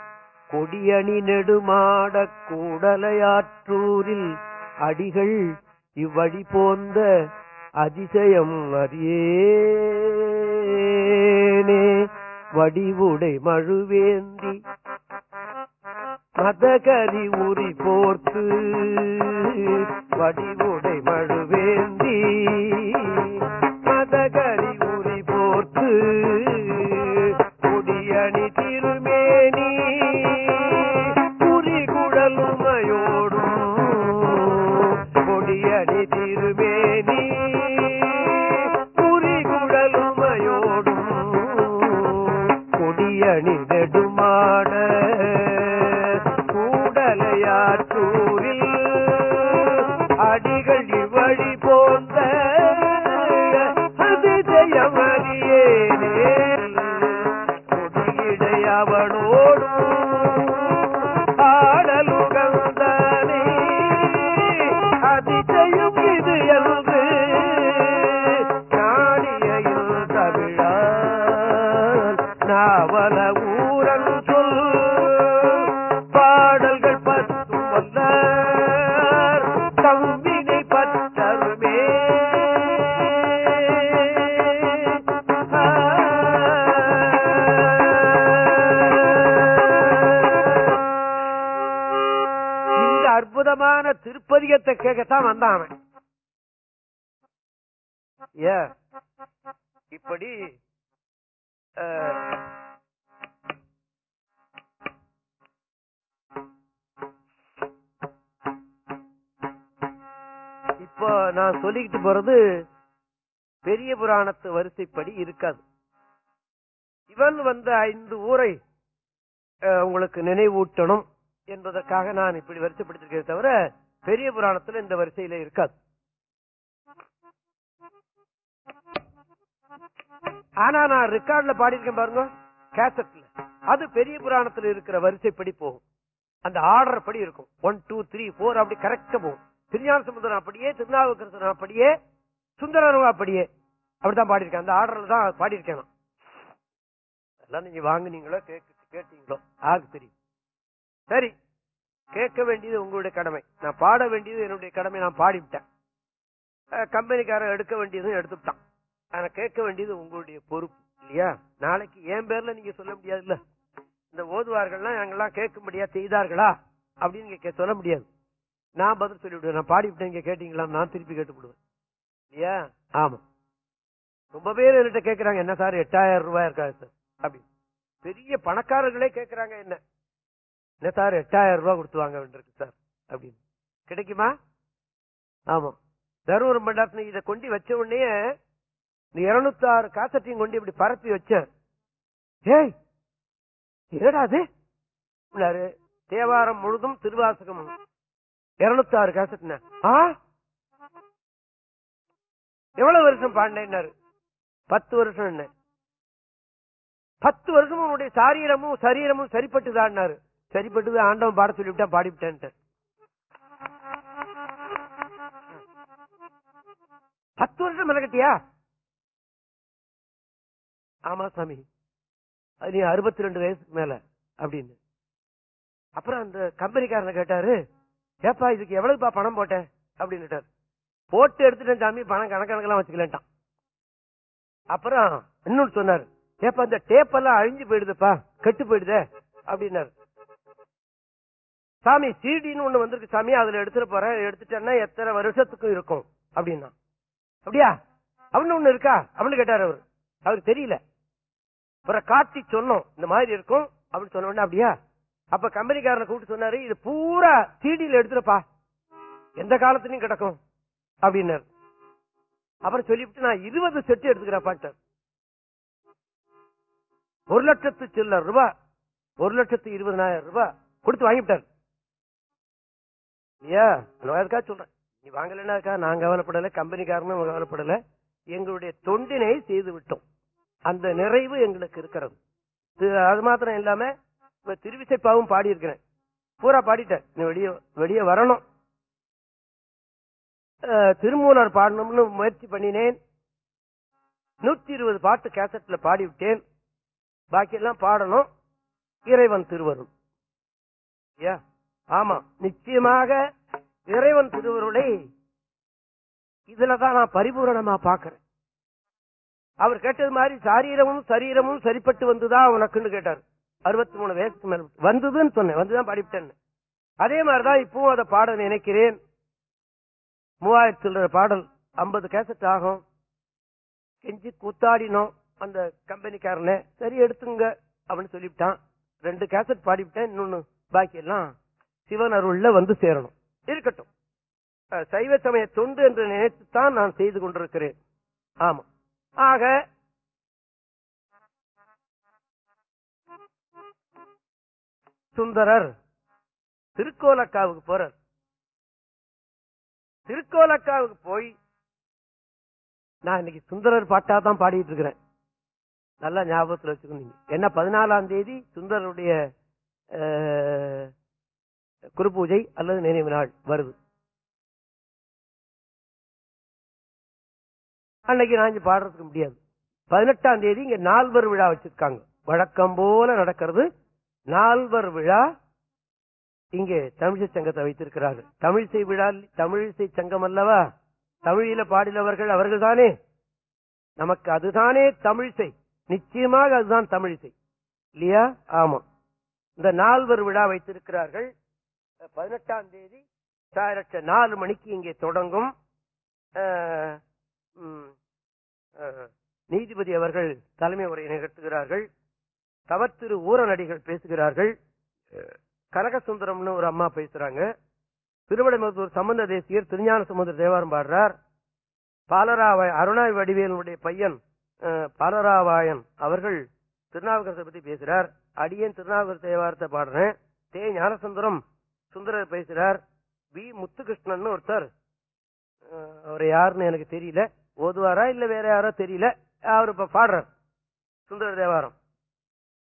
கொடியணி நெடுமாடக் கூடலையாற்றூரில் அடிகள் இவ்வழி போந்த அதிசயம் அறியேனே. வடிவுடை மழுவேந்தி மதகரி உரி போர்த்து வடிவுடை மழுவேந்தி மதகரி உரி போர்த்து சத்தியத்தை கேட்கத்தான் வந்தான் அவன். ஏ இப்படி இப்போ நான் சொல்லிக்கிட்டு போறது பெரிய புராணத்து வரிசைப்படி இருக்காது. இவன் வந்த ஐந்து ஊரை உங்களுக்கு நினைவூட்டணும் என்பதற்காக நான் இப்படி வரிசைப்படுத்திருக்கேன் தவிர பெரிய புராணத்துல இந்த வரிசையில இருக்காது. ஆனா நான் ரெக்கார்ட்ல பாடியிருக்கேன் பாருங்க கேசட்ல அது பெரிய புராணத்துல இருக்கிற வரிசைப்படி போகும். அந்த ஆர்டர் படி இருக்கும். ஒன் டூ த்ரீ போர் அப்படி கரெக்டா போகும். திருஞான சமுதிரம் அப்படியே திருநாவுக்கரசன் அப்படியே சுந்தரரும் அப்படியே. அப்படித்தான் பாடியிருக்கேன். அந்த ஆர்டர்ல தான் பாடியிருக்கேன் நான். அதெல்லாம் நீங்க வாங்குனீங்களோ கேட்டு கேட்டீங்களோ ஆகு தெரியும். சரி. கேட்க வேண்டியது உங்களுடைய கடமை. நான் பாட வேண்டியது என்னுடைய கடமை நான் பாடிவிட்டேன். கம்பெனிக்காரன் எடுக்க வேண்டியதும் எடுத்துட்டான் ஆனா கேட்க வேண்டியது உங்களுடைய பொறுப்பு இல்லையா? நாளைக்கு என் பேர்ல நீங்க சொல்ல முடியாதுல்ல. இந்த ஓதுவார்கள்லாம் எங்கெல்லாம் கேட்கும்படியா செய்தார்களா? அப்படின்னு கே- சொல்ல முடியாது. நான் பதில் சொல்லிவிடுவேன். நான் பாடிவிட்டேன் இங்க கேட்டீங்களா? நான் திருப்பி கேட்டுவிடுவேன். இல்லையா? ஆமா. ரொம்ப பேர் என்கிட்ட கேக்குறாங்க என்ன சார் எட்டாயிரம் ரூபாய் இருக்கா சார்? அப்படின்னு. பெரிய பணக்காரர்களே கேக்குறாங்க என்ன? என்ன சார் எட்டாயிரம் ரூபாய் கொடுத்து வாங்க வேண்டியிருக்கு சார் அப்படின்னு. கிடைக்குமா? ஆமா. தருமபுரம் மண்டபத்துல இதை கொண்டு வச்ச உடனே இந்த இருநூத்தி ஆறு காசட்டையும் கொண்டு இப்படி பரப்பி வச்சேன் ஏய் என்னடா தேவாரம் முழுதும் திருவாசகம். இருநூத்தி ஆறு காசட்னா ஆ? எவ்வளவு வருஷம் பாடினாரு பத்து வருஷம் என்ன பத்து வருஷம் உன்னுடைய சாரீரமும் சரீரமும் சரிப்பட்டுதான்னாரு. சரிப்பட்டு ஆண்டவன் பாட சொல்லிவிட்டா பாடிவிட்டேன்ட்டு. பத்து வருஷம் மெனக்கட்டியா? ஆமா சாமி. அது நீ அறுபத்தி ரெண்டு வயசுக்கு மேல அப்படின்னு. அப்புறம் அந்த கம்பெனிக்காரனை கேட்டாரு ஏப்பா இதுக்கு எவ்வளவுப்பா பணம் போட்டேன் அப்படின்னு போட்டு எடுத்துட்டேன் சாமி பணம் கணக்கணக்கெல்லாம் வச்சுக்கலன்ட்டான். அப்புறம் இன்னொன்று சொன்னாரு ஏப்பா இந்த டேப் எல்லாம் அழிஞ்சு போயிடுதுப்பா கெட்டு போயிடுதே அப்படின்னாரு. சாமி சிடின்னு ஒண்ணு வந்திருக்கு சாமி அதுல எடுத்துட்டு போறேன். எடுத்துட்டேன்னா எத்தனை வருஷத்துக்கும் இருக்கும்? அப்படின்னா. அப்படியா? அவனு ஒண்ணு இருக்கா? அப்படின்னு கேட்டாரு அவர். அவருக்கு தெரியல. அப்புறம் காட்டி சொன்னோம். இந்த மாதிரி இருக்கும் அப்படின்னு சொன்ன உடனே அப்படியா? அப்ப கம்பெனிக்காரனை கூப்பிட்டு சொன்னாரு இது பூரா சீடியில் எடுத்துருப்பா எந்த காலத்துலயும் கிடக்கும். அப்படின்னாரு. அப்புறம் சொல்லிவிட்டு நான் இருபது செட்டு எடுத்துக்கிறேன் ஒரு லட்சத்து சில்லர் ரூபாய். ஒரு லட்சத்து இருபதனாயிரம் ரூபாய் கொடுத்து வாங்கிவிட்டார். ஐயா நான் அதுக்காக சொல்றேன். நீ வாங்கலன்னாக்கா நான் கவலைப்படல கம்பெனிக்காரனும் கவலைப்படல. எங்களுடைய தொண்டினை செய்து விட்டோம். அந்த நிறைவு எங்களுக்கு இருக்கிறது. இது- அது மாத்திரம் இல்லாம இப்ப திருவிசைப்பாவும் பாடி இருக்கிறேன் பூரா பாடிட்டேன். நீ வெளியே வெளியே வரணும். திருமூலர் பாடணும்னு முயற்சி பண்ணினேன். நூத்தி இருபது பாட்டு கேசட்ல பாடிவிட்டேன். பாக்கியெல்லாம் பாடணும். இறைவன் திருவரும் ஐயா ஆமா நிச்சயமாக இறைவன் திருவருளை இதுலதான் நான் பரிபூரணமா பாக்குறேன் அவர் கேட்டது மாதிரி சாரீரமும் சரீரமும் சரிப்பட்டு வந்துதான் உனக்குன்னு கேட்டார். அறுபத்தி மூணு வயசுக்கு மேல வந்ததுன்னு சொன்னேன் வந்துதான் பாடிவிட்டேன் அதே மாதிரிதான் இப்பவும் அதை பாட நினைக்கிறேன். மூவாயிரத்தி பாடல் ஐம்பது கேசட் ஆகும். கெஞ்சி கூத்தாடினோம் அந்த கம்பெனிக்காரனை. சரி எடுத்துங்க அப்படின்னு சொல்லிவிட்டான். ரெண்டு கேசட் பாடிவிட்டேன் இன்னொன்னு பாக்கி எல்லாம் சிவன் அருள்ல வந்து சேரணும். இருக்கட்டும். சைவ சமய தொண்டு என்று நினைத்துத்தான் நான் செய்து கொண்டிருக்கிறேன். ஆமா. ஆக சுந்தரர் திருக்கோலக்காவுக்கு போறார். திருக்கோலக்காவுக்கு போய் நான் இன்னைக்கு சுந்தரர் பாட்டா தான் பாடிட்டு இருக்கிறேன். நல்லா ஞாபகத்தில் வச்சுக்கோங்க என்ன பதினாலாம் தேதி சுந்தரருடைய குருபூஜை அல்லது நினைவு நாள் வருது. அன்னைக்கு நான் பாடுறதுக்கு முடியாது. பதினெட்டாம் தேதி இங்க நால்வர் விழா வச்சிருக்காங்க. வழக்கம் போல நடக்கிறது. நால்வர் விழா இங்கே தமிழிசை சங்கத்தை வைத்திருக்கிறார்கள். தமிழிசை விழா தமிழிசை சங்கம் அல்லவா? தமிழில பாடினவர்கள் அவர்கள் தானே. நமக்கு அதுதானே தமிழிசை நிச்சயமாக அதுதான் தமிழிசை இல்லையா? ஆமா. இந்த நால்வர் விழா வைத்திருக்கிறார்கள். பதினெட்டாம் தேதி சாயரட்ச நாலு மணிக்கு இங்கே தொடங்கும். நீதிபதி அவர்கள் தலைமை உரை நிகழ்த்துகிறார்கள். தவத்திரு ஊரநடிகள் பேசுகிறார்கள். கனகசுந்தரம்னு ஒரு அம்மா பேசுறாங்க. திருவிடைமருதூர் சம்பந்த தேசியர் திருஞான சமுதிர தேவாரம் பாடுறார். பாலராவாய் அருணாய் வடிவேலனுடைய பையன் அஹ், பாலராவாயன் அவர்கள் திருநாவுக்கரசை பத்தி பேசுறார். அடியேன் திருநாவுக்கரசு தேவாரத்தை பாடுறேன். தே ஞானசுந்தரம் சுந்தரர் பேசுறார். வி. முத்துகிருஷ்ணன் ஒருத்தர். அவர் யாருன்னு எனக்கு தெரியல. ஓதுவாரா இல்ல வேற யாரோ தெரியல. அவர் இப்ப பாடுறார். சுந்தர தேவாரம்.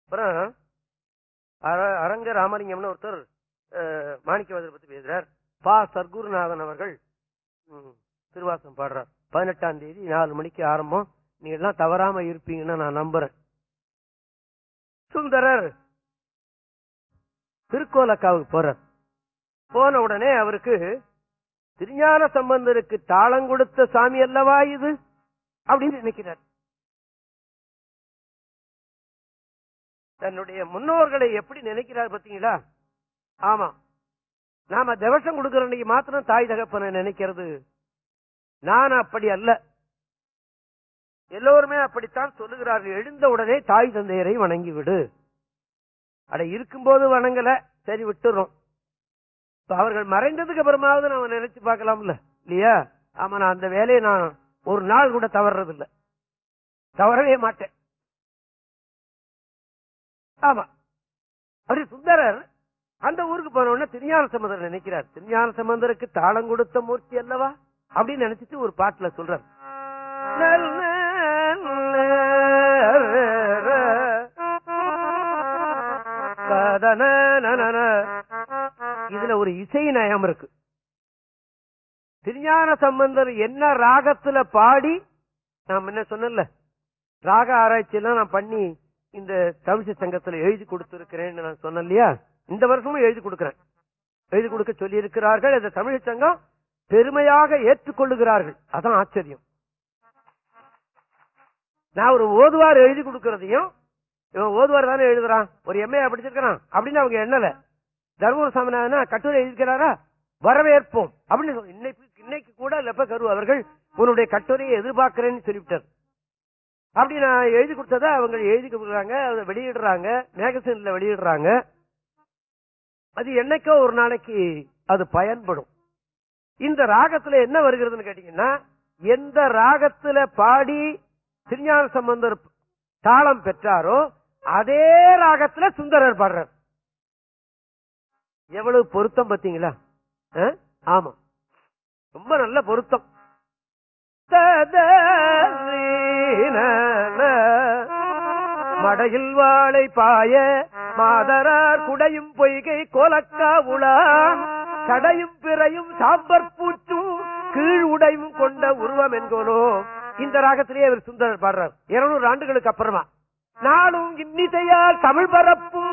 அப்புறம் அர- அரங்க ராமலிங்கம்னு ஒருத்தர் மாணிக்கவாதர் பத்தி பேசுறார். பா. சர்க்குருநாதன் அவர்கள் ம், திருவாசம் பாடுறார். பதினெட்டாம் தேதி நாலு மணிக்கு ஆரம்பம். நீங்க எல்லாம் தவறாம இருப்பீங்கன்னு நான் நம்புறேன். சுந்தரர் திருக்கோலக்காவுக்கு போறார். போன உடனே அவருக்கு திருஞான சம்பந்தருக்கு தாளம் கொடுத்த சாமி அல்லவா இது? அப்படின்னு நினைக்கிறார். தன்னுடைய முன்னோர்களை எப்படி நினைக்கிறார் பாத்தீங்களா ஆமா. நாம திவசம் கொடுக்கிற அன்னைக்கு மாத்திரம் தாய் தகப்பனை நினைக்கிறது. நான் அப்படி அல்ல. எல்லோருமே அப்படித்தான் சொல்லுகிறார்கள். எழுந்த உடனே தாய் தந்தையரை வணங்கி விடு அட இருக்கும்போது வணங்கல. சரி விட்டுறோம். அவர்கள் மறைந்ததுக்கு அப்புறமாவது நம்ம நினைச்சு பார்க்கலாம்ல. இல்லையா? ஆமா நான் அந்த வேலையை நான் ஒரு நாள் கூட தவறது இல்ல தவறவே மாட்டேன். ஆமா. அப்படி சுந்தரர் அந்த ஊருக்கு போன உடனே திருஞான சம்பந்தர் நினைக்கிறார். திருஞான சம்பந்தருக்கு தாளம் கொடுத்த மூர்த்தி அல்லவா? அப்படின்னு நினைச்சிட்டு ஒரு பாட்டுல சொல்றார். இதுல ஒரு இசை நயம் இருக்கு. திருஞான சம்பந்தர் என்ன ராகத்துல பாடி நான் என்ன சொன்னல ராக ஆராய்ச்சி எல்லாம் நான் பண்ணி இந்த தவிச சங்கத்துல எழுதி கொடுத்திருக்கிறேன்னு நான் சொன்னேன் இல்லையா? இந்த வருஷமும் எழுதி கொடுக்கிறேன். எழுதி கொடுக்க சொல்லி இருக்கிறார்கள் இந்த தமிழ் சங்கம் பெருமையாக ஏற்றுக்கொள்ளுகிறார்கள். அதான் ஆச்சரியம். நான் ஒரு ஓதுவார் எழுதி கொடுக்கறதையும் இவன் ஓதுவார் தானே எழுதுறான் ஒரு எம்ஏ படிச்சிருக்கிறான் அப்படின்னு அவங்க எண்ணல. தர்மபுர சாமிநாதனா கட்டுரை எழுதிக்கிறாரா வரவேற்போம். அப்படின்னு இன்னைக்கு இன்னைக்கு கூட லெப்ப கரு அவர்கள் உன்னுடைய கட்டுரையை எதிர்பார்க்கிறேன்னு சொல்லிவிட்டார். அப்படி நான் எழுதி கொடுத்ததை அவங்க எழுதி கொடுக்குறாங்க அதை வெளியிடுறாங்க மேகசின்ல வெளியிடுறாங்க. அது என்னைக்கோ ஒரு நாளைக்கு அது பயன்படும். இந்த ராகத்துல என்ன வருகிறதுன்னு கேட்டீங்கன்னா எந்த ராகத்துல பாடி திருஞான சம்பந்தர் தாளம் பெற்றாரோ அதே ராகத்துல சுந்தரர் பாடுறார். எவ்வளவு பொருத்தம் பாத்தீங்களா ஆமா. ரொம்ப நல்ல பொருத்தம். மடையில் வாழை பாய மாதரார் குடையும் பொய்கை கோலக்கா உளான் கடையும் பிறையும் சாம்பர் பூச்சும் கீழ் உடையும் கொண்ட உருவம் என்கோலோ இந்த ராகத்திலேயே அவர் சுந்தரர் பாடுறார். இருநூறு ஆண்டுகளுக்கு அப்புறமா. நானும் இன்னிசையால் தமிழ் பரப்பும்.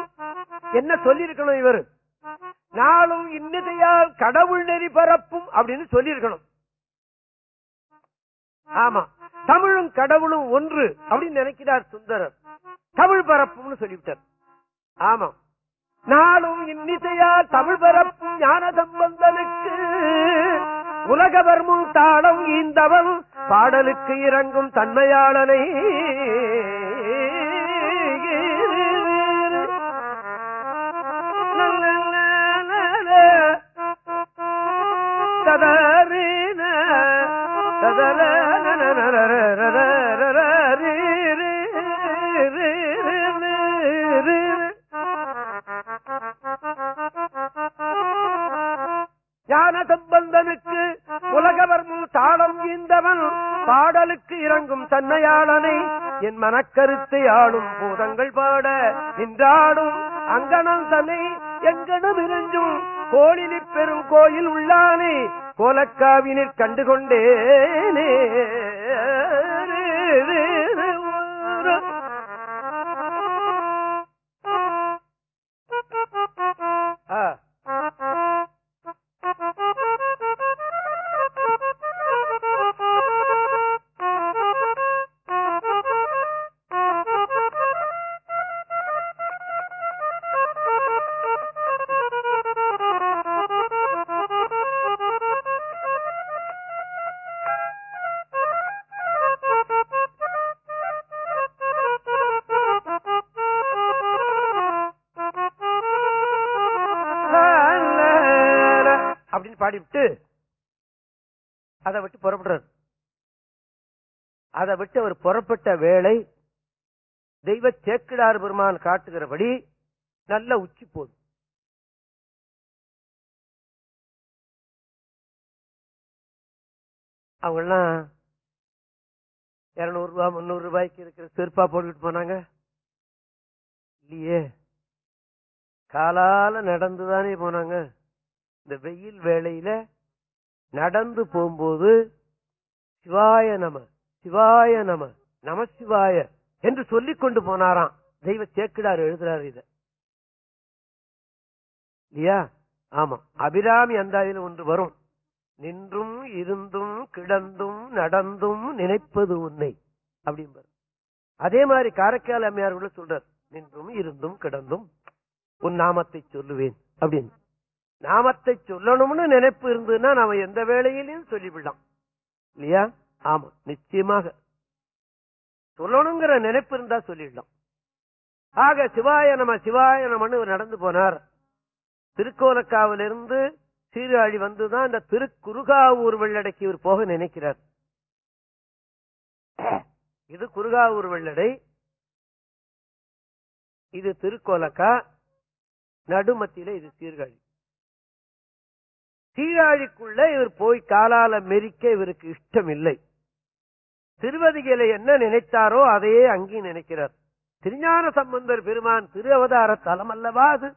என்ன சொல்லியிருக்கணும் இவர்? நாளும் இன்னதையால் கடவுள் நெறி பரப்பும் அப்படின்னு சொல்லியிருக்கணும். ஆமா. தமிழும் கடவுளும் ஒன்று அப்படின்னு நினைக்கிறார் சுந்தரர். தமிழ் பரப்பும்னு சொல்லிவிட்டார். ஆமா. நாளும் இன்னிசையால் தமிழ் பரப்பும் ஞான சம்பந்தனுக்கு உலகவர் முன் தாளம் ஈந்தவன் பாடலுக்கு இறங்கும் தன்மையாளனை. ததறின ஞான சம்பந்தனுக்கு உலகவர் முன் தாளம் ஈந்தவன் பாடலுக்கு இறங்கும் தன்னையாளனை என் மனக்கருத்தை ஆளும் பூதங்கள் பாட நின்றாடும் அங்கனம் தன்னை எங்கனும் இருஞ்சும் கோழிலி பெரும் கோயில் உள்ளானே கோலக்காவினிற் கண்டுகொண்டேனே. விட்டு அவர் புறப்பட்ட வேலை தெய்வ சேக்கிடார் பெருமான் காட்டுகிறபடி நல்ல உச்சி போகுது அவங்கெல்லாம் இருநூறு ரூபாய் முந்நூறு ரூபாய்க்கு இருக்கிற செருப்பா போட்டுக்கிட்டு போனாங்க. இல்லையே காலால நடந்துதானே போனாங்க. இந்த வெயில் வேளையில நடந்து போகும்போது சிவாய நம சிவாய நம நம சிவாய என்று சொல்லிக் கொண்டு போனாராம். தெய்வ சேக்கிடார் எழுதுறாரு இத. இல்லையா? ஆமா. அபிராமி அந்தாதியில் ஒன்று வரும். நின்றும் இருந்தும் கிடந்தும் நடந்தும் நினைப்பது உன்னை அப்படிம்பார். அதே மாதிரி காரைக்கால் அம்மையார் கூட சொல்றார். நின்றும் இருந்தும் கிடந்தும் உன் நாமத்தை சொல்லுவேன் அப்படின்னு. நாமத்தை சொல்லணும்னு நினைப்பு இருந்ததுன்னா நாம எந்த வேலையிலையும் சொல்லிவிடலாம். இல்லையா? ஆமா நிச்சயமாக. சொல்லணுங்கிற நினைப்பு இருந்தா சொல்லிடலாம். ஆக சிவாய நம சிவாய நமன்னு நடந்து போனார். திருக்கோலக்காவிலிருந்து சீர்காழி வந்துதான் இந்த திருக்குறுகாவூர் வெள்ளடைக்கு இவர் போக நினைக்கிறார். இது குறுகாவூர் வெள்ளடை. இது திருக்கோலக்கா. நடுமத்தியில இது சீர்காழி. சீராழிக்குள்ள இவர் போய் காலால மெரிக்க இவருக்கு இஷ்டம் இல்லை திருவதிகளை என்ன நினைத்தாரோ அதையே அங்கேயும் நினைக்கிறார். திருஞான சம்பந்தர் பெருமான் திரு அவதார தலம் அல்லவா அது?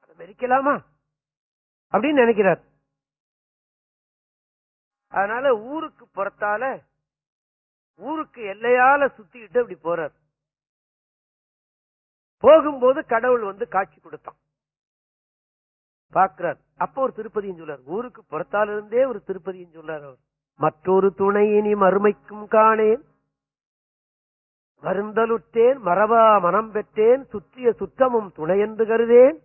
அதை மெரிக்கலாமா அப்படின்னு நினைக்கிறார். அதனால ஊருக்கு புறத்தால ஊருக்கு எல்லையால சுத்திக்கிட்டு அப்படி போறார். போகும்போது கடவுள் வந்து காட்சி கொடுத்தான். பார்க்கிறார். அப்ப ஒரு திருப்பதியும் சொல்றார் ஊருக்கு புறத்தால இருந்தே ஒரு திருப்பதியும் சொல்றார் அவர். மற்றொரு துணை இனி மறுமைக்கும் காணேன். வருந்தலுற்றேன் மரபா மனம் பெற்றேன் சுற்றிய சுற்றமும் துணையென்று கருதேன்.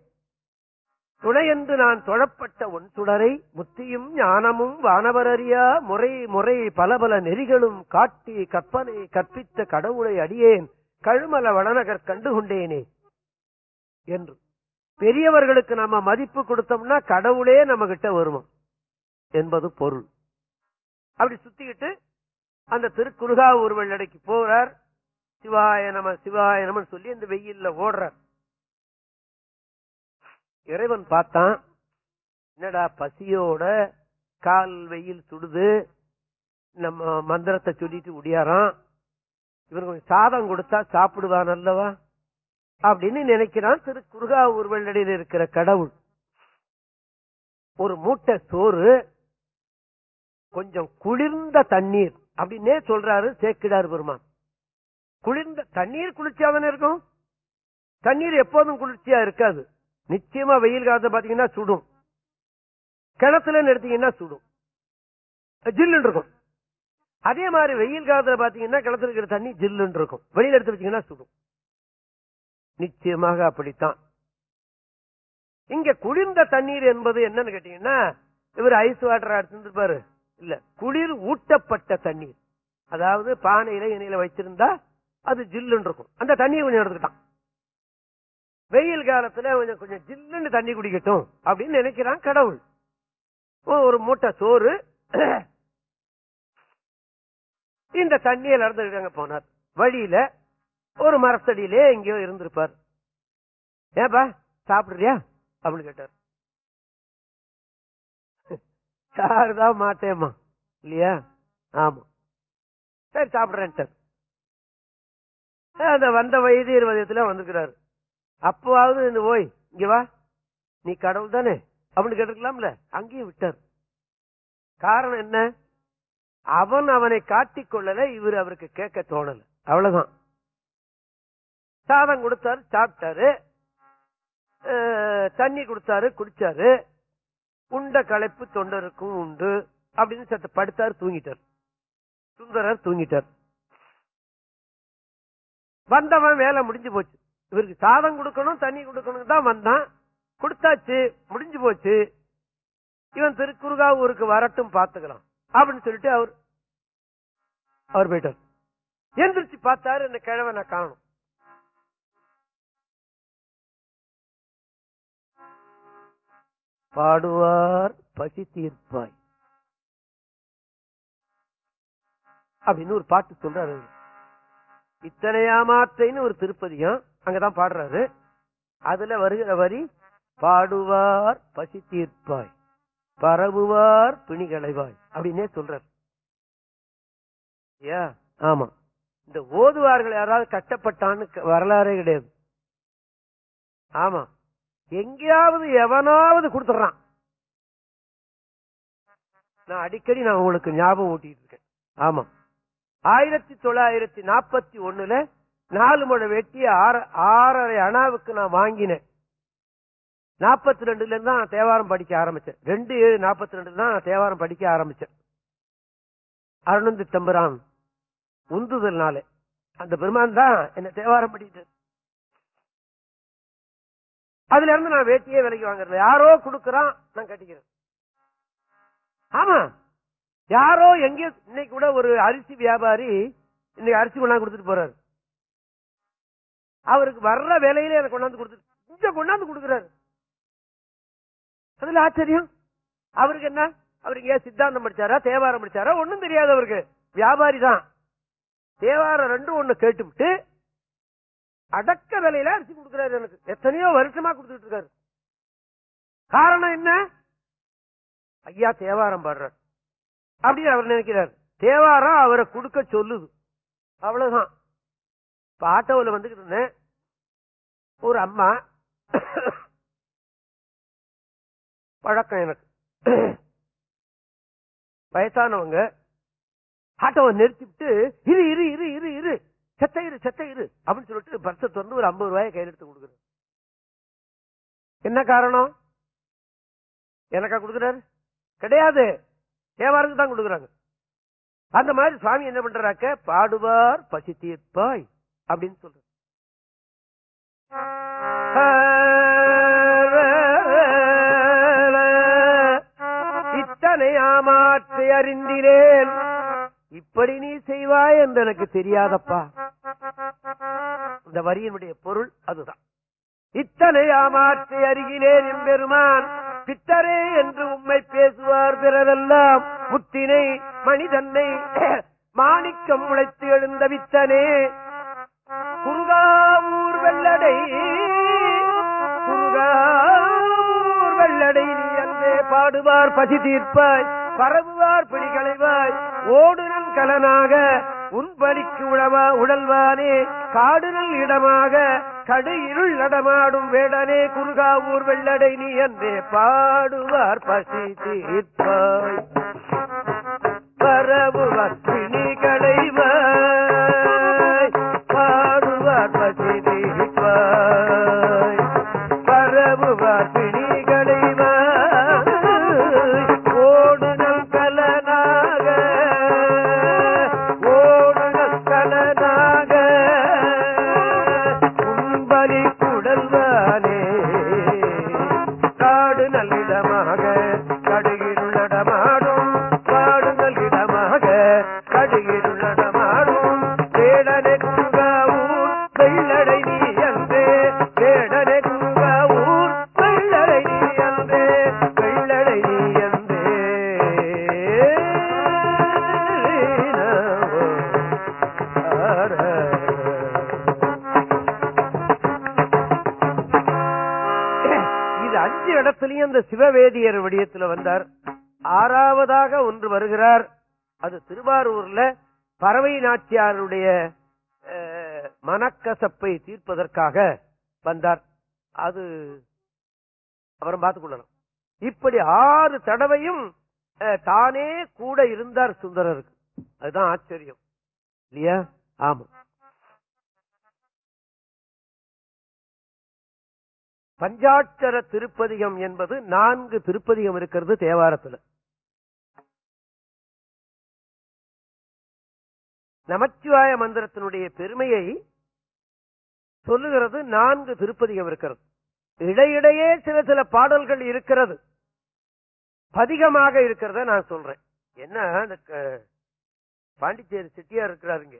துணையென்று நான் தொழப்பட்ட ஒன் சுடரை முத்தியும் ஞானமும் வானவரறியா முறை முறை பல பல நெறிகளும் காட்டி கற்பனை கற்பித்த கடவுளை அடியேன் கழுமல வளநகர் கண்டு கொண்டேனே என்று. பெரியவர்களுக்கு நம்ம மதிப்பு கொடுத்தோம்னா கடவுளே நம்ம கிட்ட வருவோம் என்பது பொருள். அப்படி சுத்திக்கிட்டு அந்த திருக்குறுகாவூர் நடைக்கு போறார். சிவாய நம சிவாய நமன் சொல்லி இந்த வெயில்ல ஓடுறார். இறைவன் பார்த்தான். என்னடா பசியோட கால் வெயில் சுடுது. நம்ம மந்திரத்தை சொல்லிட்டு உடியாரான் இவன் கொஞ்சம் சாதம் கொடுத்தா சாப்பிடுவான் அல்லவா அப்படின்னு நினைக்கிறான் திரு குருகா வெள்ளடியில் இருக்கிற கடவுள். ஒரு மூட்டை சோறு கொஞ்சம் குளிர்ந்த தண்ணீர். அப்படின்னே சொல்றாரு சேக்கிடார் பெருமான். குளிர்ந்த தண்ணீர் குளிர்ச்சியாதானே இருக்கும்? தண்ணீர் எப்போதும் குளிர்ச்சியா இருக்காது. நிச்சயமா வெயில் காலத்தை பாத்தீங்கன்னா சுடும். கிணத்துல எடுத்தீங்கன்னா சுடும். ஜில்லுன்னு இருக்கும். அதே மாதிரி வெயில் காலத்துல பாத்தீங்கன்னா கிணத்துல இருக்கிற தண்ணி ஜில்லுன்னு இருக்கும். வெளியில எடுத்து வச்சீங்கன்னா சுடும். நிச்சயமாக அப்படித்தான். இங்க குளிர்ந்த தண்ணீர் என்பது என்னன்னு கேட்டீங்கன்னா இவர் ஐஸ் வாட்டர் எடுத்துருப்பாரு இல்ல குளிர் ஊட்டப்பட்ட தண்ணீர். அதாவது பானையில இணையில வச்சிருந்தா அது ஜில்லுன்னு இருக்கும். அந்த தண்ணியை கொஞ்சம் எடுத்துக்கிட்டான். வெயில் காலத்துல கொஞ்சம் கொஞ்சம் ஜில்லுன்னு தண்ணி குடிக்கட்டும் அப்படின்னு நினைக்கிறான் கடவுள். ஒரு மூட்டை சோறு. இந்த தண்ணியை நடந்துருக்காங்க போனார். வழியில ஒரு மரத்தடியிலே எங்கேயோ இருந்திருப்பார். ஏப்பா சாப்பிடுறியா? அப்படின்னு கேட்டார். சாருதான் மாட்டேம்மா. இல்லையா? ஆமா. சரி சாப்பிடுறேன் அந்த வந்த வயது இருபதத்துல வந்திருக்கிறாரு அப்பவாவது இந்த ஓய் இங்க வா. நீ கடவுள் தானே? அப்படின்னு கேட்டிருக்கலாம்ல. அங்கேயும் விட்டார். காரணம் என்ன? அவன் அவனை காட்டிக்கொள்ளல இவர் அவருக்கு கேட்க தோணல. அவ்வளவுதான். சாதம் கொடுத்தாரு சாப்பிட்டாரு. தண்ணி கொடுத்தாரு குடிச்சாரு. உண்ட களைப்பு தொண்டருக்கும் உண்டு அப்படின்னு சத்த படுத்தார் தூங்கிட்டார். சுந்தரர் தூங்கிட்டார். வந்தவன் வேலை முடிஞ்சு போச்சு. இவருக்கு சாதம் கொடுக்கணும் தண்ணி கொடுக்கணும் தான் வந்தான். கொடுத்தாச்சு முடிஞ்சு போச்சு. இவன் திருக்குறுகாவூருக்கு வரட்டும் பாத்துக்கலாம் அப்படின்னு சொல்லிட்டு அவர் அவர் போயிட்டார். எந்திரிச்சு பார்த்தாரு இந்த கிழவை காணும். பாடுவார் பசி தீர்ப்பாய். அப்படின்னு ஒரு பாட்டு சொல்றாரு. அவரு. இத்தனையாமாத்தைன்னு ஒரு திருப்பதியும் அங்கதான் பாடுறாரு. அதுல வருகிற வரி பாடுவார் பசி தீர்ப்பாய். பரவுவார் பிணிகளைவாய் அப்படின்னே சொல்றார். ஏ ஆமா. இந்த ஓதுவார்கள் யாராவது கஷ்டப்பட்டான்னு வரலாறே கிடையாது. ஆமா. எங்கேயாவது எவனாவது கொடுத்துறான் நான் அடிக்கடி நான் உங்களுக்கு ஞாபகம் ஓட்டிட்டு இருக்கேன். ஆமா. ஆயிரத்தி தொள்ளாயிரத்தி நாற்பத்தி ஒண்ணுல நாலு முழ வெட்டி ஆற- ஆறரை அணாவுக்கு நான் வாங்கினேன். நாற்பத்தி ரெண்டுல இருந்து நான் தேவாரம் படிக்க ஆரம்பிச்சேன். ரெண்டு ஏழு நாற்பத்தி ரெண்டுல தான் நான் தேவாரம் படிக்க ஆரம்பிச்சேன். அருணந்தி தம்புரான் உந்துதல்னால அந்த பெருமான் தான் என்ன தேவாரம் படிக்கிட்டு அதுல இருந்து நான் வேட்டியே விலைக்கு வாங்குறது யாரோ கொடுக்கறான் நான் கட்டிக்கிறேன். ஆமா. யாரோ எங்க இன்னைக்கு கூட ஒரு அரிசி வியாபாரி இன்னைக்கு அரிசி கொண்டாந்து கொடுத்துட்டு போறாரு. அவருக்கு வர்ற வேலையில எனக்கு கொண்டாந்து கொடுத்துட்டு இங்க கொண்டாந்து கொடுக்கறாரு. அதுல ஆச்சரியம். அவருக்கு என்ன? அவருக்கு ஏன் சித்தாந்தம் படிச்சாரா தேவாரம் படிச்சாரா? ஒன்னும் தெரியாது அவருக்கு. வியாபாரி தான். தேவாரம் ரெண்டும் ஒண்ணு கேட்டுவிட்டு அடக்க விலையில அரிசி கொடுக்கிறாரு எனக்கு. எத்தனையோ வருஷமா கொடுத்துட்டு இருக்காரு. காரணம் என்ன? ஐயா தேவாரம் பாடுறார். அப்படின்னு அவர் நினைக்கிறார். தேவாரம் அவரை கொடுக்க சொல்லுது. அவ்வளவுதான். இப்ப ஆட்டோவில் வந்துகிட்டு இருந்தேன். ஒரு அம்மா பழக்கம் எனக்கு. வயசானவங்க ஆட்டோவை நிறுத்திவிட்டு இரு இரு இரு இரு இரு. செத்த இரு அப்படின்னு சொல்லிட்டு பர்சத்து திறந்து ஒரு ஐம்பது ரூபாயை கையில் எடுத்து கொடுக்குறாரு. என்ன காரணம்? எனக்கா கொடுக்குறாரு? கிடையாது. தேவாருக்கு தான் கொடுக்குறாங்க. அந்த மாதிரி சுவாமி என்ன பண்றாக்க பாடுவார் பசி தீர்ப்பாய் அப்படின்னு சொல்ற இத்தனை ஆமாற்றை அறிந்தினேன் இப்படி நீ செய்வாய் என்று எனக்கு தெரியாதப்பா. இந்த வரியினுடைய பொருள் அதுதான். இத்தனை ஆமாற்றை அருகினேன் எம்பெருமான் பித்தரே என்று உம்மை பேசுவார் பிறரெல்லாம் முத்தினை மனிதன்னை மாணிக்கம் முளைத்து எழுந்த வித்தனே குருகாவூர் வெள்ளடை குருகாவூர் வெள்ளடை நீ அன்றே பாடுவார் பசி தீர்ப்பாய் பரவுவார் பிடிகளைவாய் ஓடுனன் கலனாக உன்படிக்கு உழவா உழல்வானே காடுகள் இடமாக கடு இருள் நடமாடும் வேடனே குருகாவூர் வெள்ளடை நீ என்றே பாடுவார் பசி தீர்ப்பாய் பரவுவார் பிணிகளைவாய் அந்த சிவவேதியர் வடிவத்தில் வந்தார். ஆறாவதாக ஒன்று வருகிறார். அது திருவாரூர்ல பறவை நாச்சியாருடைய மனக்கசப்பை தீர்ப்பதற்காக வந்தார். அது அவரும் பார்த்துக் கொள்ளலாம். இப்படி ஆறு தடவையும் தானே கூட இருந்தார் சுந்தரருக்கு. அதுதான் ஆச்சரியம். இல்லையா? ஆமா. பஞ்சாட்சர திருப்பதிகம் என்பது நான்கு திருப்பதிகம் இருக்கிறது தேவாரத்துல. நமச்சிவாய மந்திரத்தினுடைய பெருமையை சொல்லுகிறது நான்கு திருப்பதிகம் இருக்கிறது. இடையிடையே சில சில பாடல்கள் இருக்கிறது. பதிகமாக இருக்கிறத நான் சொல்றேன். என்ன இந்த க- பாண்டிச்சேரி செட்டியார் இருக்கிறாருங்க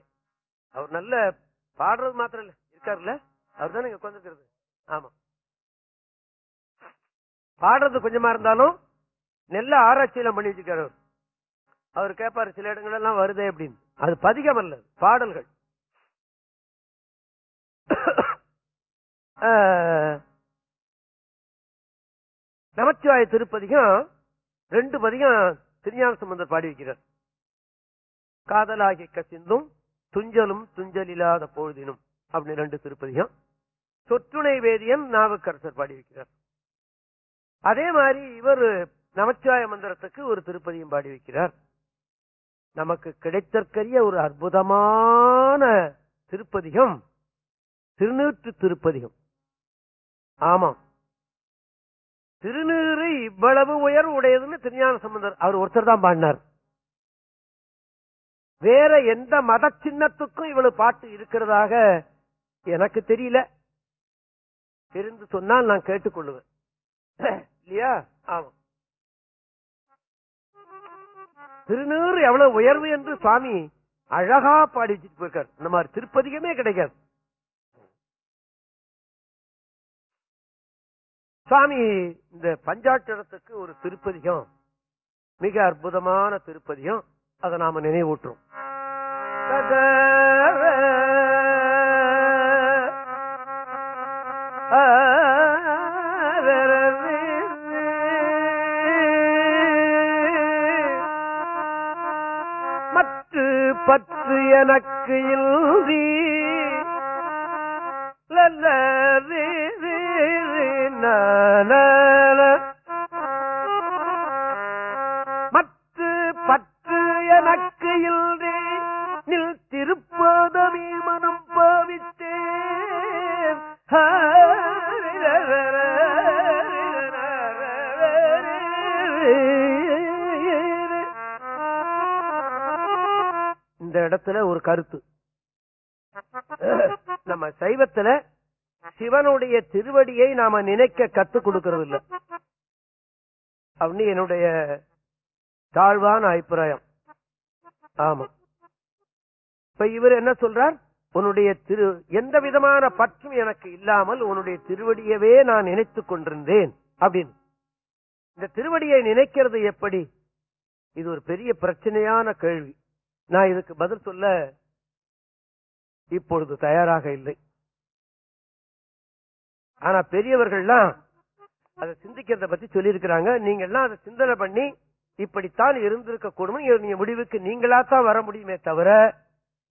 அவர் நல்ல பாடுறது மாத்திரம் இல்ல இருக்காருல்ல? அவர் தானே இங்க உட்காந்துருக்கிறது ஆமா. பாடுறது கொஞ்சமா இருந்தாலும் நல்ல ஆராய்ச்சியெல்லாம் பண்ணி வச்சுக்காரு அவர். கேட்பாரு சில இடங்கள் எல்லாம் வருதே அப்படின்னு. அது பதிகம் அல்ல பாடல்கள். நமச்சிவாய திருப்பதிகம் ரெண்டு பதிகம் திருஞான சம்பந்தர் பாடி வைக்கிறார். காதலாகி கசிந்தும் துஞ்சலும் துஞ்சலில்லாத பொழுதினும் அப்படின்னு ரெண்டு திருப்பதிகம். சொற்றுணை வேதியன் நாவுக்கரசர் பாடி வைக்கிறார். அதே மாதிரி இவர் நமச்சிவாய மந்திரத்துக்கு ஒரு திருப்பதியும் பாடி வைக்கிறார். நமக்கு கிடைத்தற்கரிய ஒரு அற்புதமான திருப்பதிகம் திருநூற்று திருப்பதிகம். ஆமாம். திருநீறு இவ்வளவு உயர்வு உடையதுன்னு திருஞான சம்பந்தர் அவர் ஒருத்தர் தான் பாடினார். வேற எந்த மத சின்னத்துக்கும் இவ்வளவு பாட்டு இருக்கிறதாக எனக்கு தெரியல. தெரிந்து சொன்னால் நான் கேட்டுக்கொள்ளுவேன். இல்லையா? ஆமா. திருநீறு எவ்வளவு உயர்வு என்று சுவாமி அழகா பாடி வச்சுட்டு போயிருக்கார். இந்த மாதிரி திருப்பதிகமே கிடைக்காது. சுவாமி இந்த பஞ்சாட்சரத்துக்கு ஒரு திருப்பதிகம் மிக அற்புதமான திருப்பதிகம். அதை நாம நினைவூட்டுறோம். மற்ற எனக்கு இல்தி மற்ற பத்து எனக்கு இல்தி நில் திருப்பதமே மனம் பாவித்தேன். இடத்துல ஒரு கருத்து. நம்ம சைவத்துல சிவனுடைய திருவடியை நாம நினைக்க கத்துக் கொடுக்கறது இல்ல அப்படின்னு என்னுடைய தாழ்வான அபிப்பிராயம். ஆமா. இப்ப இவர் என்ன சொல்றார்? உன்னுடைய திரு எந்த விதமான பற்றும் எனக்கு இல்லாமல் உன்னுடைய திருவடியவே நான் நினைத்துக் கொண்டிருந்தேன் அப்படின்னு. இந்த திருவடியை நினைக்கிறது எப்படி? இது ஒரு பெரிய பிரச்சனையான கேள்வி. நான் இதுக்கு பதில் சொல்ல இப்பொழுது தயாராக இல்லை. ஆனா பெரியவர்கள்லாம் அதை சிந்திக்கிறத பத்தி சொல்லியிருக்கிறாங்க. நீங்க எல்லாம் அதை சிந்தனை பண்ணி இப்படித்தான் இருந்திருக்க கூடும் முடிவுக்கு நீங்களா தான் வர முடியுமே தவிர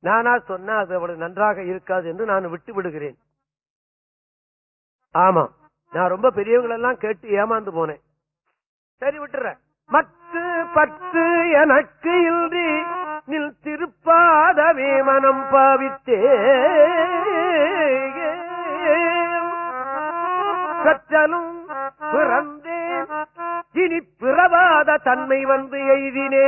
நானா சொன்னா அது அவ்வளவு நன்றாக இருக்காது என்று நான் விட்டு விடுகிறேன். ஆமா நான் ரொம்ப பெரியவங்களெல்லாம் கேட்டு ஏமாந்து போனேன். சரி விட்டுறேன். மத்து பத்து எனக்கு இன்றி நில் திருப்பாதவே மனம் பாவித்தே. கற்றலும் பிறந்தேன். இனி பிறவாத தன்மை வந்து எய்தினே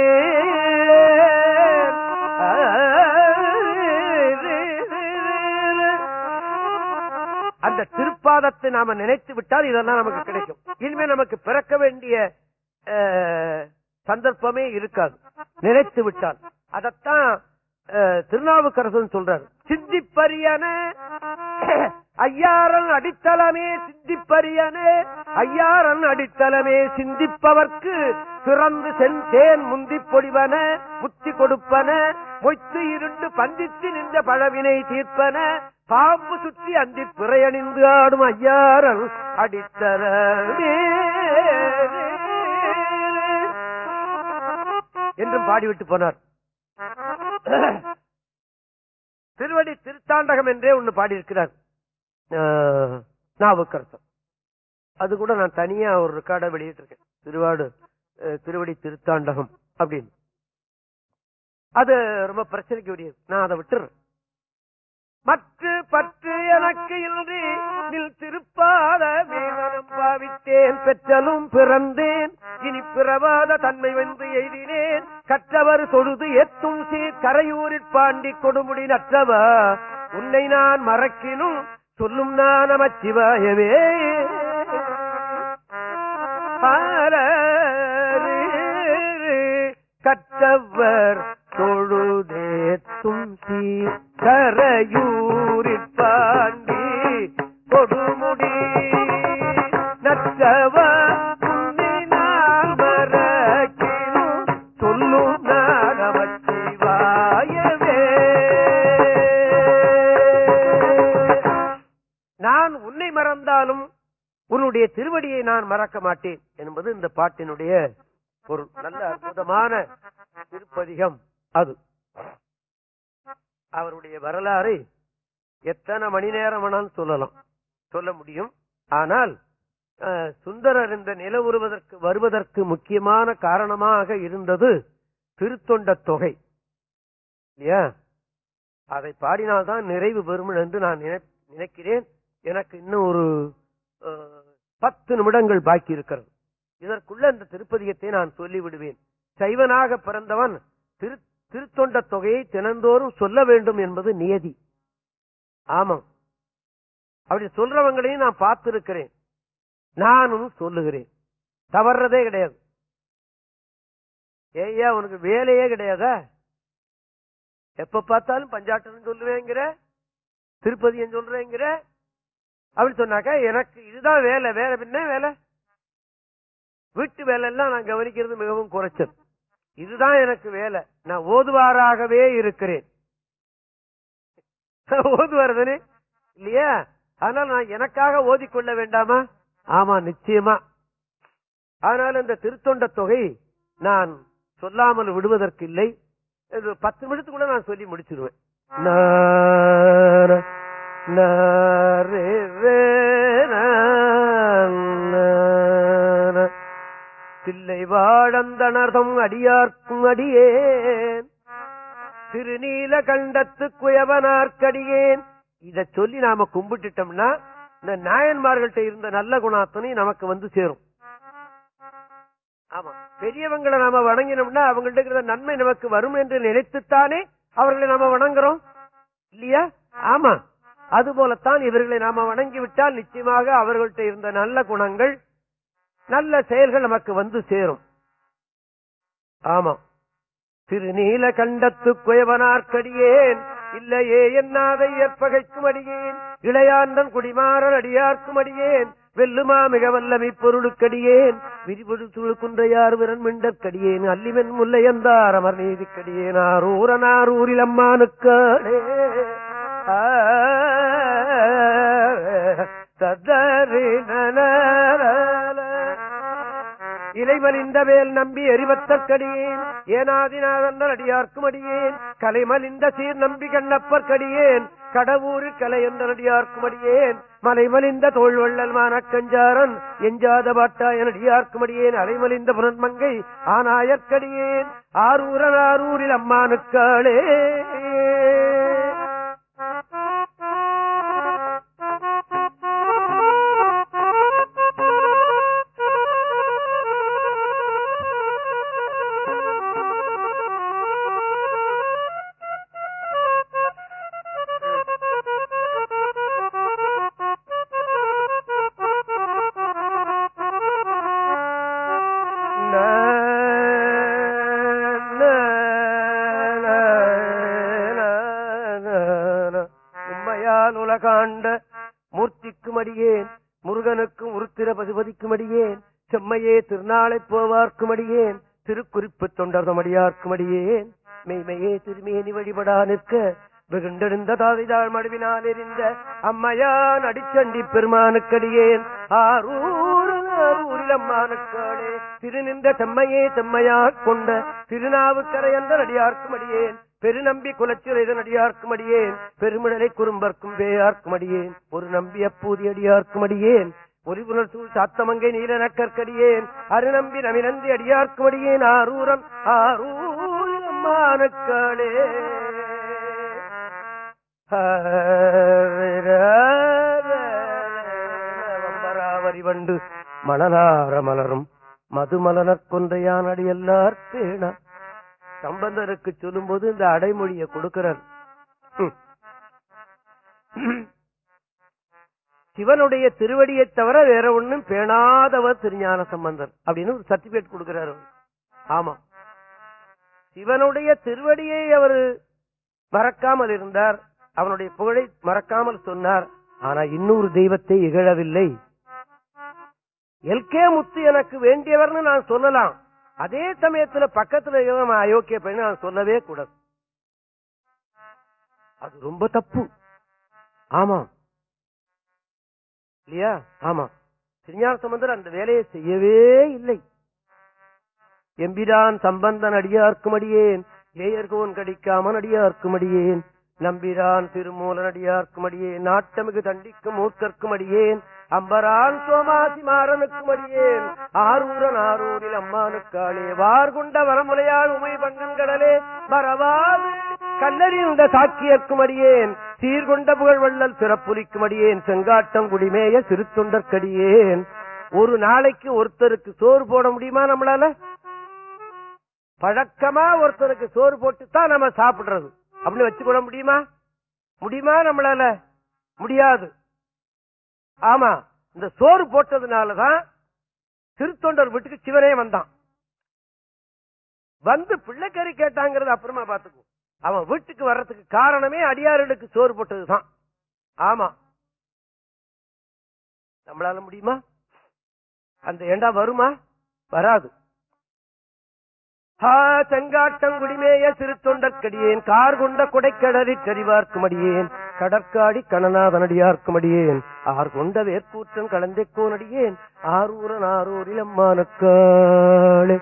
அந்த திருப்பாதத்தை நாம நினைத்து விட்டால் இதெல்லாம் நமக்கு கிடைக்கும். இனிமே நமக்கு பிறக்க வேண்டிய சந்தர்ப்பமே இருக்காது. நினைத்து விட்டால். அதத்தான் திருநாவுக்கரசன் சொல்றார். சித்திப்பரியன. ஐயாரன் அடித்தளமே சித்திப்பரியனே. ஐயாரன் அடித்தளமே சிந்திப்பவர்க்கு சிறந்து செந்தேன் முந்தி பொடிவன முத்தி கொடுப்பன மொய்த்து இருண்டு பந்தித்து நின்ற பழவினை தீர்ப்பன பாம்பு சுற்றி அந்தி பிறையணிந்து ஆடும் ஐயாரன் அடித்தளமே. என்றும் பாடிவிட்டு போனார். திருவடி திருத்தாண்டகம் என்றே ஒன்னு பாடியிருக்கிறார். ஆஹ், நாவுக்கரசர். அது கூட நான் தனியா ஒரு ரெக்கார்டை வெளியிட்டிருக்கேன். திருவாடு திருவடி திருத்தாண்டகம் அப்படின்னு. அது ரொம்ப பிரச்சனைக்கு உரியது நான் அதை விட்டுறேன். மற்ற பற்று எனக்கு இன்றி நில் திருப்பாத மேவனம் பாவித்தேன். பெற்றலும் பிறந்தேன். இனி பிறவாத தன்மை வென்று எய்தினேன். கற்றவர் தொழுது எத்தும் சீர் கரையூரில் பாண்டி கொடுமுடி நற்றவா? உன்னை நான் மறக்கினும் சொல்லும் நான் நமச்சிவாயவே கற்றவர் தொழுதேத்தும் சீர் கரையூர் நான் மறக்க மாட்டேன் என்பது இந்த பாட்டினுடைய பொருள். நல்ல அற்புதமான திருப்பதிகம் அது. அவருடைய வரலாறு எத்தனை மணி நேரம் வேணாலும் சொல்லலாம். சொல்ல முடியும். ஆனால் சுந்தரர் இந்த நில உருவதற்கு வருவதற்கு முக்கியமான காரணமாக இருந்தது திருத்தொண்ட தொகை. இல்லையா? அதை பாடினால்தான் நிறைவு பெறும் என்று நான் நினைக்கிறேன். எனக்கு இன்னும் ஒரு பத்து நிமிடங்கள் பாக்கி இருக்கிறது. இதற்குள்ள இந்த திருப்பதியத்தை நான் சொல்லிவிடுவேன். சைவனாக பிறந்தவன் திரு திருத்தொண்ட தொகையை தினந்தோறும் சொல்ல வேண்டும் என்பது நியதி. ஆமாம். அப்படி சொல்றவங்களையும் நான் பார்த்திருக்கிறேன். நானும் சொல்லுகிறேன். தவறதே கிடையாது. ஏய்யா உனக்கு வேலையே கிடையாதா? எப்ப பார்த்தாலும் பஞ்சாட்டன் சொல்லுவேங்கிற திருப்பதியம் சொல்றேங்கிற அப்படின்னு சொன்னாக்கா எனக்கு இதுதான் வேலை. வேலை பின்ன வேலை? வீட்டு வேலை எல்லாம் நான் கவனிக்கிறது மிகவும் குறைச்சல். இதுதான் எனக்கு வேலை. நான் ஓதுவாராகவே இருக்கிறேன். ஓதுவார் தானே இல்லையா? அதனால நான் எனக்காக ஓதிக்கொள்ள வேண்டாமா? ஆமா நிச்சயமா. அதனால இந்த திருத்தொண்ட தொகை நான் சொல்லாமல் விடுவதற்கு இல்லை. பத்து நிமிஷத்துக்குள்ள நான் சொல்லி முடிச்சிருவேன். தில்லை வாழந்தனர்தம் அடியார்க்கும் அடியேன். திருநீல கண்டத்து குயவனார்க்கடியேன். இத சொல்லி நாம கும்பிட்டுட்டோம்னா இந்த நாயன்மார்கள்ட்ட இருந்த நல்ல குணாத்தனை நமக்கு வந்து சேரும். ஆமா பெரியவங்களை நாம வணங்கினோம்னா அவங்கள்ட்ட இருக்கிற நன்மை நமக்கு வரும் என்று நினைத்துத்தானே அவர்களை நாம வணங்குறோம்? இல்லையா? ஆமா. அது போலத்தான் இவர்களை நாம வணங்கி விட்டால் நிச்சயமாக அவர்கள்ட்ட இருந்த நல்ல குணங்கள் நல்ல செயல்கள் நமக்கு வந்து சேரும். ஆமா. திருநீல கண்டத்து குயவனார்க்கடியேன் இல்லையே என்னாதை ஏற்பகைக்கும் அடியேன் இளையாண்டன் குடிமாறன் அடியார்க்கும் அடியேன் வெல்லுமா மிக வல்லமை பொருளுக்கடியேன். விரிவடு துளுக்குன்றையார் விரன் மிண்டற்கடியேன். அல்லிவன் முல்லையந்தார் அமர் நீதிக்கடியேன் ஆரூரனாரூரில் அம்மானுக்காடே இலைமலிந்த வேல் நம்பி எரிவத்தற்கடியேன் ஏனாதிநாதன் அடியார்க்கும் அடியேன். கலைமலிந்த சீர் நம்பி கண்ணப்பற்கடியேன். கடவுரில் கலை என்ற அடியார்க்கும் அடியேன். மலைமலிந்த தோல்வள்ளல் மானக்கஞ்சாரன். எஞ்சாத பாட்டாயன் அடியார்க்கும் அடியேன். அலைமலிந்த புனன்மங்கை ஆனாயற்கடியேன். ஆரூரன் ஆரூரில் அம்மானுக்காளே. தொண்டர்தம் மெய்மையே திருமேனி வழிபடா நிற்க வெகுண்டெழுந்த தாவிதாள் மடுவினால் எரிந்த அம்மையான் அடிச்சண்டி பெருமானுக்கடியேன் ஆரூர் ஆரூரிலம்மானுக்காளே திருநின்ற செம்மையே செம்மையா கொண்ட திருநாவுக்கரையந்த அடியார்க்கும் அடியேன் பெருநம்பி குலச்சிறைதன் அடியார்க்கும் அடியேன் பெருமிடலை குறும்பர்க்கும் வேயார்க்கும் அடியேன் ஒரு நம்பி அப்பூதி அடியார்க்கும் அடியேன் ஒலிபுணர் சூழ் சாத்தமங்கை நீலநக்கற்கடியேன் அருநம்பி நமினந்தி அடியார்க்கும் அடியேன் ஆரூரன் ஆரூரில் அம்மானுக்காளே வம்பராவரி வண்டு மணலார மலரும். மதுமலனக் கொன்றையான் அடியல்லார் பேணா. சம்பந்தருக்கு சொல்லும்போது இந்த அடைமொழியை கொடுக்கிறார். சிவனுடைய திருவடியை தவிர வேற ஒண்ணும் பேணாதவர் திருஞான சம்பந்தர் அப்படின்னு ஒரு சர்டிபிகேட் கொடுக்கிறார் ஆமா. சிவனுடைய திருவடியை அவர் மறக்காமல் இருந்தார். அவனுடைய புகழை மறக்காமல் சொன்னார். ஆனா இன்னொரு தெய்வத்தை இகழவில்லை. எல்கே முத்து எனக்கு வேண்டியவர்னு நான் சொல்லலாம். அதே சமயத்துல பக்கத்துல அயோக்கிய பையன் நான் சொல்லவே கூடாது. அது ரொம்ப தப்பு. ஆமா. இல்லையா? ஆமா. திருஞான சம்பந்தர் அந்த வேலையை செய்யவே இல்லை. எம்பிரான் சம்பந்தன் அடியார்க்கும் அடியேன். ஏயர்கோன் கடிக்காமன் அடியார்க்கும் அடியேன். நம்பிரான் திருமூலன் அடியார்க்கும் அடியேன். நாட்டமிகு தண்டிக்கும் மூர்க்கர்க்கும் அடியேன். அம்பரான் சோமாசி மாறனுக்கும் அடியேன். ஆரூரன் ஆரூரில் அம்மானுக்காளே வார்குண்ட வரமுலையாள் உமை பங்கன் கடலே. வரவாது கல்லறிந்த சாக்கியர்க்கும் அடியேன் சீர்கொண்ட புகழ் வள்ளல் சிறப்புலிக்கும் அடியேன் செங்காட்டம் குடிமேய சிறுத்தொண்டற்கடியேன். ஒரு நாளைக்கு ஒருத்தருக்கு சோறு போட முடியுமா நம்மளால? பழக்கமா ஒருத்தருக்கு சோறு போட்டு தான் நம்ம சாப்பிடுறது. அப்படின்னு வச்சுக்கொள்ள முடியுமா? முடியுமா நம்மளால? முடியாது. ஆமா இந்த சோறு போட்டதுனாலதான் திருத்தொண்டர் வீட்டுக்கு சிவனே வந்தான். வந்து பிள்ளைக்கறி கேட்டாங்கிறது அப்புறமா பாத்துக்குவோம் அவன் வீட்டுக்கு வர்றதுக்கு காரணமே அடியார்களுக்கு சோறு போட்டதுதான். ஆமா. நம்மளால முடியுமா? அந்த ஏண்டா வருமா? வராது. ஹா செங்காட்டங்குடிமேய சிறு தொண்டற்கடியேன் கார் கொண்ட கொடைக்கடலி கரிவார்க்கும் அடியேன் கடற்காடி கணநாதனடியார்க்கும் அடியேன் ஆர் கொண்ட வேர்க்கூற்றன் கலந்தைக்கோனடியேன் ஆரூரன் ஆரூரில் அம்மானுக்காளே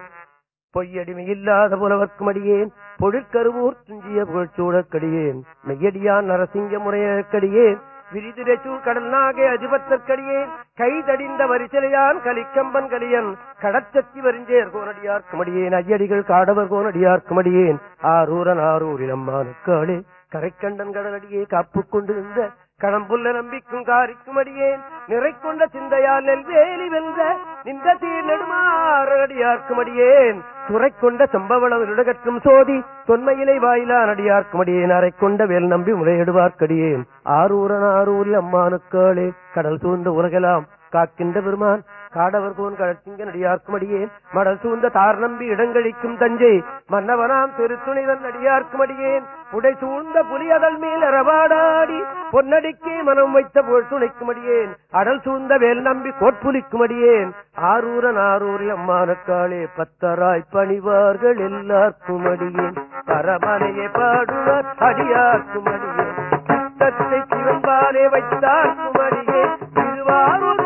பொய்யடிமை இல்லாத புலவர்க்கும் அடியேன். பொழுக்கருவூர் துஞ்சிய புகழ்ச்சூடக்கடியேன் மெய்யடியான் நரசிங்க முறையக்கடியேன் விரிதிரச்சூர் கடல் நாகே அதிபத்தற்கடியேன் கைதடிந்த வரிசலையான் கலிக்கம்பன் கலியன் கடச்சத்தி வரிஞ்சேர் கோனடியார் குமடியேன் ஐயடிகள் காடவர் கோனடியார்க்குமடியேன் ஆரூரன் ஆரூரில் அம்மானுக்காளே கரைக்கண்டன் கடலடியே காப்பு கொண்டு இருந்த கடம்புள்ள நம்பிக்கும் காரிக்கும் அடியேன் நிறை கொண்ட சிந்தையால் நெல்வேலி வென்ற நின்ற தீர் நெடுமாறடியார்க்கும் அடியேன் துறை கொண்ட சம்பவளம் சோதி தொன்மையிலை வாயிலா நடியார்க்கும் அடியேன் அரை கொண்ட வேல் நம்பி முறையிடுவார்க்கடியேன். ஆரூரன் ஆரூரில் அம்மானுக்காளே கடல் சூழ்ந்த உலகலாம் காக்கின்ற பெருமான் காடவர் கோன் கழற்சிங்க நடியார்க்கும் அடியேன் மடல் சூழ்ந்த தார் நம்பி இடங்கழிக்கும் தஞ்சை மன்னவனாம் திருத்துணிவன் நடியார்க்கும் அடியேன் புடை சூழ்ந்த புலியதல் மேல் அரவாடாடி பொன்னடிக்கே மனம் வைத்த புகழ் துணைக்கும் அடியேன் அடல் சூழ்ந்த வேல் நம்பி கோட்புலிக்கும் அடியேன் ஆரூரன் ஆரூரில் அம்மானுக்காளே பத்தராய் பணிவார்கள் எல்லாருக்கும் அடியேன் பரமனையே பாடுவார் அடியார்க்கும் அடியேன் சித்தத்தை சிவன்பாலே வைத்தார்க்கும் அடியேன் திருவாரூர்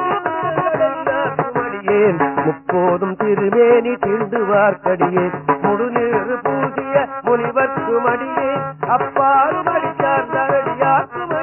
அடியேன் முப்போதும் திருமேனி தீண்டுவார்க்கடியேன் முழுநீறு பூசிய முனிவர்க்கும் அடியேன் அப்பாரும் அடிச்சார்ந்த அடியார்க்கும்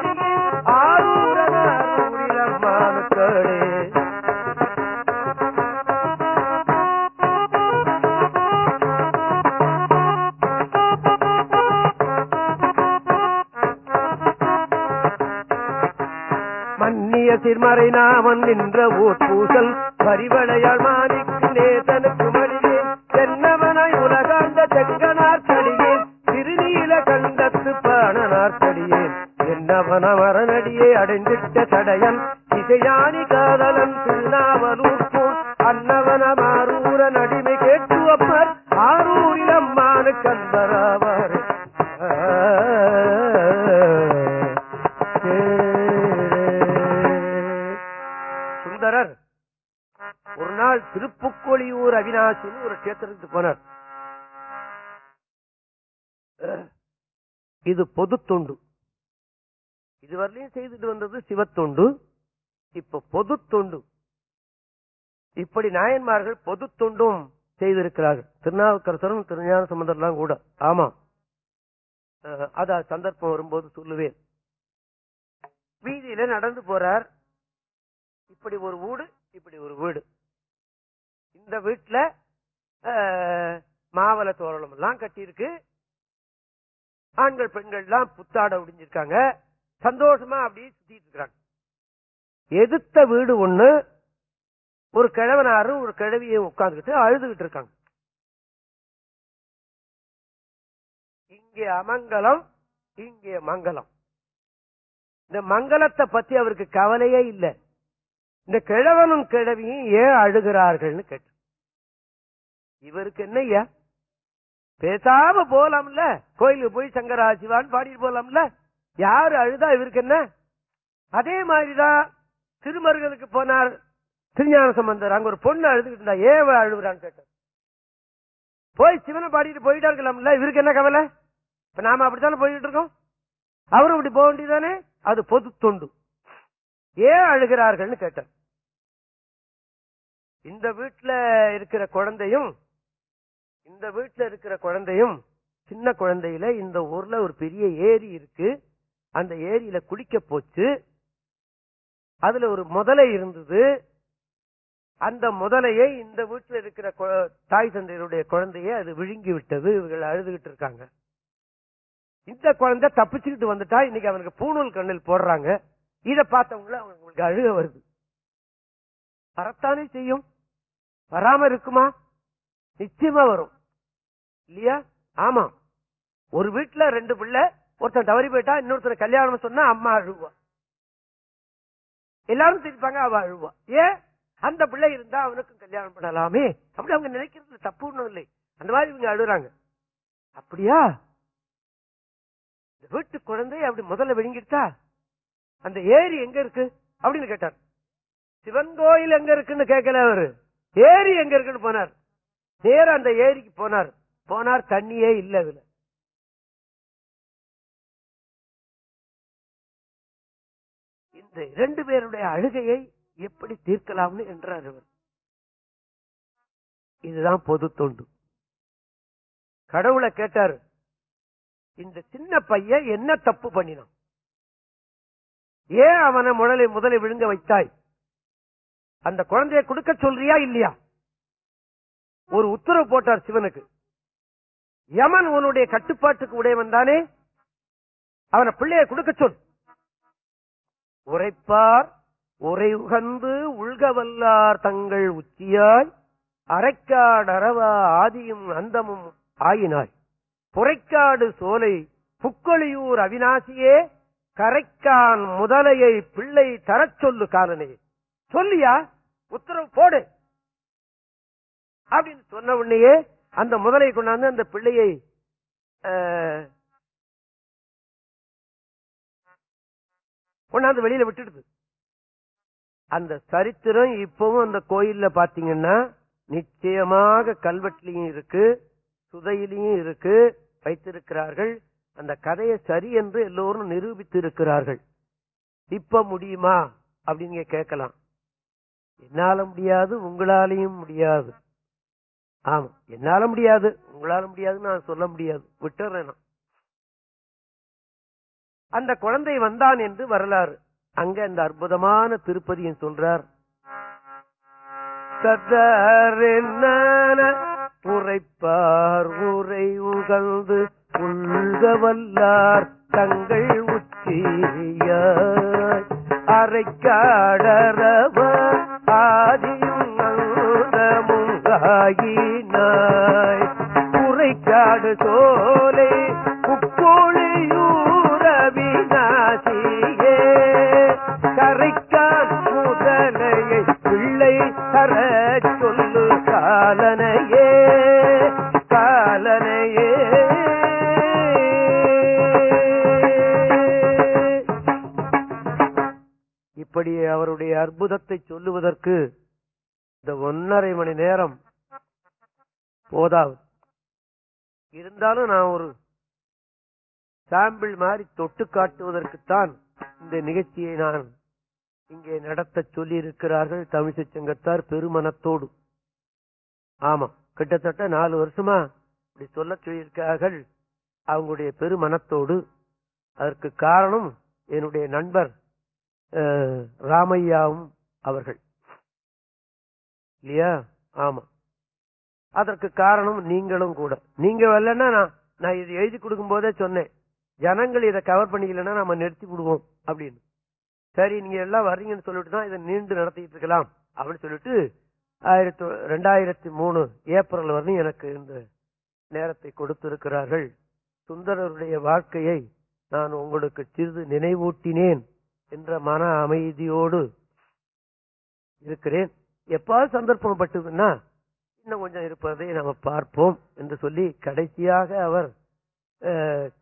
மன்னிய சிறுமறை நாமன் நின்ற ஊர் பூசல். பரிவளையால் மாணிக்கு நேதனுக்கு மடியேன் தென்னவனாய் உலகாந்த செங்கனார் கடியேன் திருநீல கண்டத்து பாணனார் கடியேன் என்னவன மரணடியே அடைந்திட்ட தடையன். இசையானி காதலன் திருநாவலூர் போல். அன்னவன திருப்புக்கொழியூர் அவினாசின்னு ஒரு கேத்திரத்துக்கு போனார். இது பொது தொண்டு. இதுவரையிலும் செய்துட்டு வந்தது சிவத்தொண்டு இப்ப பொது தொண்டு. இப்படி நாயன்மார்கள் பொது தொண்டும் செய்திருக்கிறார்கள். திருநாவுக்கரசரும் திருஞான சம்பந்தர்லாம் கூட. ஆமா. அத சந்தர்ப்பம் வரும்போது சொல்லுவேன். வீதியில நடந்து போறார். இப்படி ஒரு வீடு இப்படி ஒரு வீடு. இந்த வீட்டுல மாவல மாவள தோரணம் எல்லாம் கட்டியிருக்கு. ஆண்கள் பெண்கள் எல்லாம் புத்தாட முடிஞ்சிருக்காங்க சந்தோஷமா அப்படியே சுத்திட்டு இருக்கிறாங்க. எதிர்த்த வீடு ஒண்ணு ஒரு கிழவனாரு ஒரு கிழவியும் உட்கார்ந்துகிட்டு அழுதுகிட்டு இருக்காங்க. இங்கே அமங்கலம் இங்கே மங்கலம். இந்த மங்களத்தை பத்தி அவருக்கு கவலையே இல்லை. இந்த கிழவனும் கிழவியும் ஏன் அழுகிறார்கள்னு கேட்டு இவருக்கு என்ன ஐயா பேசாம போலாம்ல? கோயிலுக்கு போய் சங்கரா சிவான்னு பாடிட்டு போலாம்ல? யாரு அழுதா இவருக்கு என்ன? அதே மாதிரிதான் திருமருகனுக்கு போனார் திருஞான சம்பந்தர். அங்க ஒரு பொண்ணு அழுதுகிட்டு இருந்தா ஏன் அழுகுறான்னு கேட்டார். போய் சிவனை பாடிட்டு போயிட்டா இருக்கலாம்ல இவருக்கு என்ன கவலை? இப்ப நாம அப்படித்தானே போயிட்டு இருக்கோம்? அவரும் இப்படி போக வேண்டியதானே அது பொது தொண்டு. ஏன் அழுகிறார்கள்னு கேட்டார். இந்த வீட்டுல இருக்கிற குழந்தையும் இந்த வீட்டுல இருக்கிற குழந்தையும் சின்ன குழந்தையில இந்த ஊர்ல ஒரு பெரிய ஏரி இருக்கு. அந்த ஏரியில குளிக்க போச்சு. அதுல ஒரு முதலை இருந்தது. அந்த முதலையை இந்த வீட்டுல இருக்கிற தாய் தந்தையருடைய குழந்தையே அது விழுங்கி விட்டது. இவர்கள் அழுதுகிட்டு இருக்காங்க. இந்த குழந்தை தப்பிச்சுக்கிட்டு வந்துட்டா. இன்னைக்கு அவனுக்கு பூணூல் கண்ணில் போடுறாங்க. இதை பார்த்தவங்கள அவங்களுக்கு அழுக வருது. வரத்தானே செய்யும்? வராம இருக்குமா? நிச்சயமா வரும். இல்லையா? ஆமா. ஒரு வீட்டுல ரெண்டு பிள்ளை ஒருத்தன் தவறி போயிட்டா இன்னொருத்தர் கல்யாணம் சொன்னா அம்மா அழுவா. எல்லாரும் சிரிப்பாங்க அவ அழுவா. ஏன்? அந்த பிள்ளை இருந்தா அவனுக்கும் கல்யாணம் பண்ணலாமே. அப்படி அவங்க நினைக்கிறது தப்பு ஒண்ணும் இல்லை. அந்த மாதிரி இவங்க அழுறாங்க. அப்படியா? இந்த வீட்டு குழந்தை அப்படி முதல்ல விழுங்கிடுச்சா? அந்த ஏரி எங்க இருக்கு? அப்படின்னு கேட்டார். சிவன் கோயில் எங்க இருக்குன்னு கேட்கல அவரு. ஏரி எங்க இருக்குன்னு போனார். நேரம் அந்த ஏரிக்கு போனார். போனார் தண்ணியே இல்ல அதுல. இந்த இரண்டு பேருடைய அழுகையை எப்படி தீர்க்கலாம்னு என்றார் அவர். இதுதான் பொது தொண்டு. கடவுளை கேட்டாரு இந்த சின்ன பையன் என்ன தப்பு பண்ணினான்? ஏன் அவனை முதலை முதலை விழுங்க வைத்தாய்? அந்த குழந்தைய கொடுக்க சொல்றியா இல்லையா? ஒரு உத்தரவு போட்டார் சிவனுக்கு. யமன் உன்னுடைய கட்டுப்பாட்டுக்கு உடையவன் தானே? அவனை பிள்ளைய கொடுக்க சொல். உரைப்பார் உரை உகந்து உள்கவல்லார் தங்கள் உச்சியாய் அரைக்காடரவா ஆதியும் அந்தமும் ஆயினாய். புரைக்காடு சோலை புக்கொழியூர் அவிநாசியே கரைக்கான் முதலையை பிள்ளை தரச் சொல்லு காலனே. சொல்லியா? உத்தரவு போடு. அப்படின்னு சொன்ன உடனேயே அந்த முதலை கொண்டாந்து அந்த பிள்ளையை கொண்டாந்து வெளியில விட்டுடுது. அந்த சரித்திரம் இப்பவும் அந்த கோயில்ல பாத்தீங்கன்னா நிச்சயமாக கல்வெட்டிலையும் இருக்கு சுதையிலையும் இருக்கு வைத்திருக்கிறார்கள். அந்த கதையை சரி என்று எல்லோரும் நிரூபித்து இருக்கிறார்கள் இப்ப முடியுமா? அப்படின்னு கேட்கலாம். என்னால முடியாது உங்களாலையும் முடியாது. ஆமா. என்னால முடியாது. உங்களால முடியாதுன்னு நான் சொல்ல முடியாது. விட்டுறேன் அந்த குழந்தை வந்தான் என்று வரலாறு. அங்க அந்த அற்புதமான திருப்பதியும் சொல்றார். சதறினான உரைப்பார். உரை உகழ்ந்து உள்க வல்லார். தங்கள் உச்சியாய் அரைக்காடரவ ஆதி ஆகினாய். குறைக்காடு சோலை உக்கோழியூரவிநாசியே கரைக்கான் முதலையை பிள்ளை தர சொல்லு காலனையே. காலனையே. இப்படி அவருடைய அற்புதத்தை சொல்லுவதற்கு இந்த ஒன்னரை மணி நேரம் போதாவது இருந்தாலும் நான் ஒரு சாம்பிள் மாதிரி தொட்டு காட்டுவதற்குத்தான் இந்த நிகழ்ச்சியை நான் இங்கே நடத்த சொல்லி இருக்கிறார்கள் தமிழிசை சங்கத்தார் பெருமனத்தோடு. ஆமா கிட்டத்தட்ட நாலு வருஷமா இப்படி சொல்ல சொல்லியிருக்கிறார்கள் அவங்களுடைய பெருமனத்தோடு. அதற்கு காரணம் என்னுடைய நண்பர் ராமையாவும் அவர்கள். இல்லையா? ஆமா அதற்கு காரணம் நீங்களும் கூட. நீங்க வரலன்னா நான் இது எழுதி கொடுக்கும் போதே சொன்னேன். ஜனங்கள் இதை கவர் பண்ணிக்கலன்னா நம்ம நிறுத்தி விடுவோம் அப்படின்னு. சரி நீங்க எல்லாம் வர்றீங்கன்னு சொல்லிட்டு தான் இதை நீண்டு நடத்திட்டு இருக்கலாம் அப்படின்னு சொல்லிட்டு ஆயிரத்தி ரெண்டாயிரத்தி மூணு ஏப்ரல் வரையும் எனக்கு இந்த நேரத்தை கொடுத்திருக்கிறார்கள். சுந்தரருடைய வாழ்க்கையை நான் உங்களுக்கு சிறிது நினைவூட்டினேன் என்ற மன அமைதியோடு இருக்கிறேன். எப்பாவது சந்தர்ப்பம் பட்டதுன்னா இன்னும் கொஞ்சம் இருப்பதை நம்ம பார்ப்போம் என்று சொல்லி கடைசியாக அவர்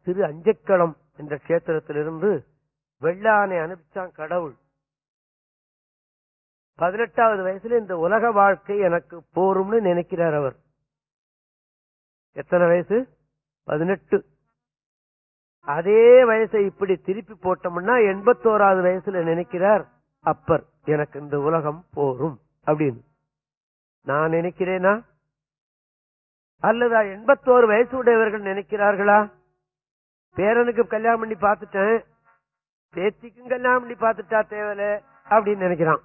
திரு அஞ்சக்களம் என்ற கஷேத்திரத்திலிருந்து வெள்ளானை அனுப்பிச்சான் கடவுள். பதினெட்டாவது வயசுல இந்த உலக வாழ்க்கை எனக்கு போரும்னு நினைக்கிறார் அவர். எத்தனை வயசு? பதினெட்டு. அதே வயசை இப்படி திருப்பி போட்டோம்னா எண்பத்தோராவது வயசுல நினைக்கிறார் அப்பர் எனக்கு இந்த உலகம் போரும் அப்படின்னு. நான் நினைக்கிறேனா? அல்லது எண்பத்தோரு வயசு உடையவர்கள் நினைக்கிறார்களா? பேரனுக்கு கல்யாணம் பண்ணி பார்த்துட்டேன். பேத்திக்கும் கல்யாணம் பண்ணி பார்த்துட்டா தேவையில்ல அப்படின்னு நினைக்கிறான்.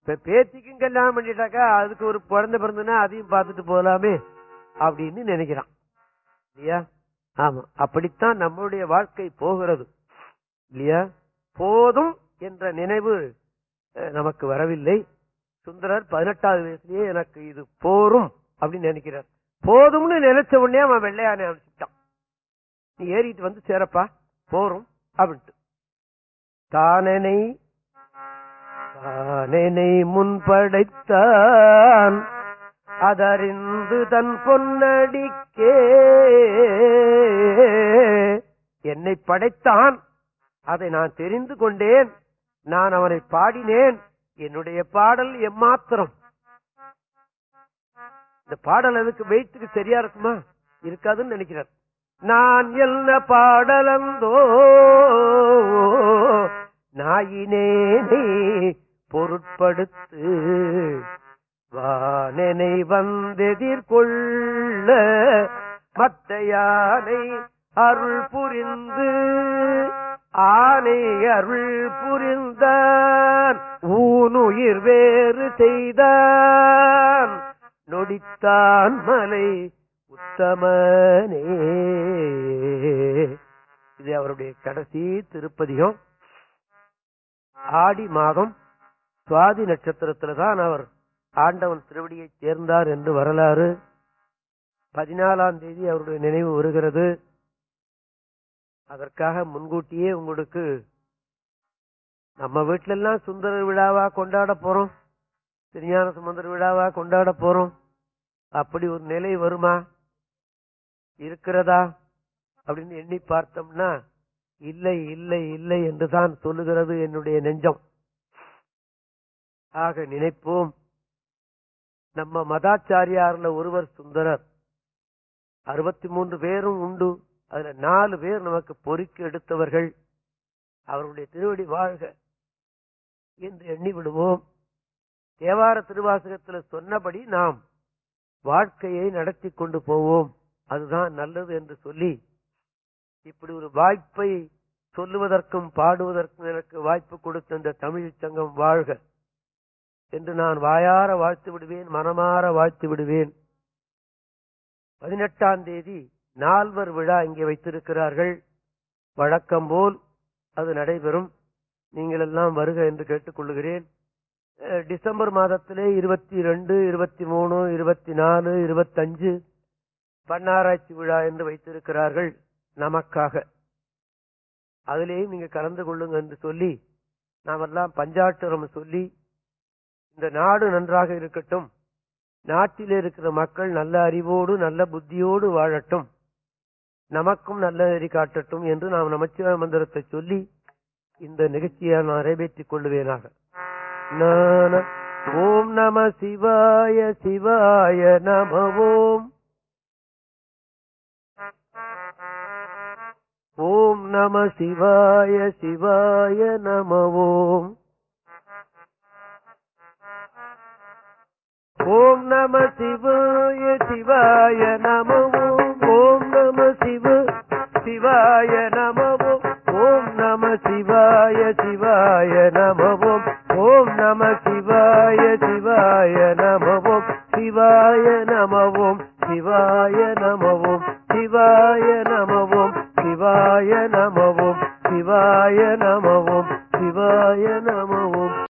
இப்ப பேத்திக்கும் கல்யாணம் பண்ணிட்டாக்கா அதுக்கு ஒரு குழந்தை பிறந்ததுன்னா அதையும் பார்த்துட்டு போகலாமே அப்படின்னு நினைக்கிறான். இல்லையா? ஆமா. அப்படித்தான் நம்மளுடைய வாழ்க்கை போகிறது. இல்லையா? போதும் என்ற நினைவு நமக்கு வரவில்லை. சுந்தரர் பதினெட்டாவது வயசுலயே எனக்கு இது போரும் அப்படின்னு நினைக்கிறார். போதும்னு நினைச்ச உடனே அவன் வெள்ளையானை அனுப்பிச்சிட்டான். நீ ஏறிட்டு வந்து சேரப்பா போரும் அப்படின்ட்டு. தானனை தானனை முன்படைத்தான் அதறிந்து தன் பொன்னடிக்கே. என்னை படைத்தான் அதை நான் தெரிந்து கொண்டேன் நான் அவனை பாடினேன் என்னுடைய பாடல் எம்மாத்திரம். இந்த பாடல் அதுக்கு வெயிட்டுக்கு சரியா இருக்குமா? இருக்காதுன்னு நினைக்கிறார். நான் என்ன பாடலந்தோ நாயினேனே பொருட்படுத்து வானனை வந்தெதிர்கொள்ள மத்த யானை அருள் புரிந்து ஆனை அருள் புரிந்தான் ஊனுயிர் வேறு செய்தான். நொடித்தான் மலை உத்தமனே. இது அவருடைய கடைசி திருப்பதிகம். ஆடி மாதம் சுவாதி நட்சத்திரத்தில்தான் அவர் ஆண்டவன் திருவடியை சேர்ந்தார் என்று வரலாறு. பதினாலாம் தேதி அவருடைய நினைவு வருகிறது. அதற்காக முன்கூட்டியே உங்களுக்கு நம்ம வீட்டுல எல்லாம் சுந்தர விழாவா கொண்டாட போறோம். திருஞான சுமந்தர் விழாவா கொண்டாட போறோம். அப்படி ஒரு நிலை வருமா? இருக்கிறதா? அப்படின்னு எண்ணி பார்த்தோம்னா இல்லை இல்லை இல்லை என்றுதான் சொல்லுகிறது என்னுடைய நெஞ்சம். ஆக நினைப்போம் நம்ம மதாச்சாரியார்ல ஒருவர் சுந்தரர். அறுபத்தி மூன்று பேரும் உண்டு. அதுல நாலு பேர் நமக்கு பொறுக்கி எடுத்தவர்கள். அவர்களுடைய திருவடி வாழ்க என்று எண்ணி விடுவோம். தேவார திருவாசகத்தில் சொன்னபடி நாம் வாழ்க்கையை நடத்தி கொண்டு போவோம். அதுதான் நல்லது என்று சொல்லி இப்படி ஒரு வாய்ப்பை சொல்லுவதற்கும் பாடுவதற்கும் எனக்கு வாய்ப்பு கொடுத்த இந்த தமிழ் சங்கம் வாழ்க. என்று நான் வாயார வாழ்த்து விடுவேன் மனமாற வாழ்த்து விடுவேன். பதினெட்டாம் தேதி நால்வர் விழா இங்கே வைத்திருக்கிறார்கள். வழக்கம் போல் அது நடைபெறும். நீங்கள் எல்லாம் வருக என்று கேட்டுக்கொள்கிறேன் டிசம்பர் மாதத்திலே இருபத்தி ரெண்டு இருபத்தி மூணு இருபத்தி நாலு இருபத்தஞ்சு பன்னாராய்ச்சி விழா என்று வைத்திருக்கிறார்கள் நமக்காக. அதிலேயும் நீங்க கலந்து கொள்ளுங்க என்று சொல்லி நாமெல்லாம் பஞ்சாட்டுறம் சொல்லி இந்த நாடு நன்றாக இருக்கட்டும். நாட்டில் இருக்கிற மக்கள் நல்ல அறிவோடு நல்ல புத்தியோடு வாழட்டும். நமக்கும் நல்ல நெறி காட்டட்டும் என்று நாம் நமச்சிவாய மந்திரத்தை சொல்லி இந்த நிகழ்ச்சியை நான் நிறைவேற்றிக் கொள்ளுவேனாக நான ஓம் நம சிவாய சிவாய நம ஓம் ஓம் நம சிவாய சிவாய நம ஓம் ஓம் நம சிவாய சிவாய நம ஓம் ஓம் நம சிவ சிவாய நம ஓம் நம சிவாய சிவாய நம ஓம் நம சிவாய சிவாய நம சிவாய நமவோம் சிவாய நமவோம் சிவாய நமவோம் சிவாய நமவோம் சிவாய நமவோம் சிவாய நமவோம்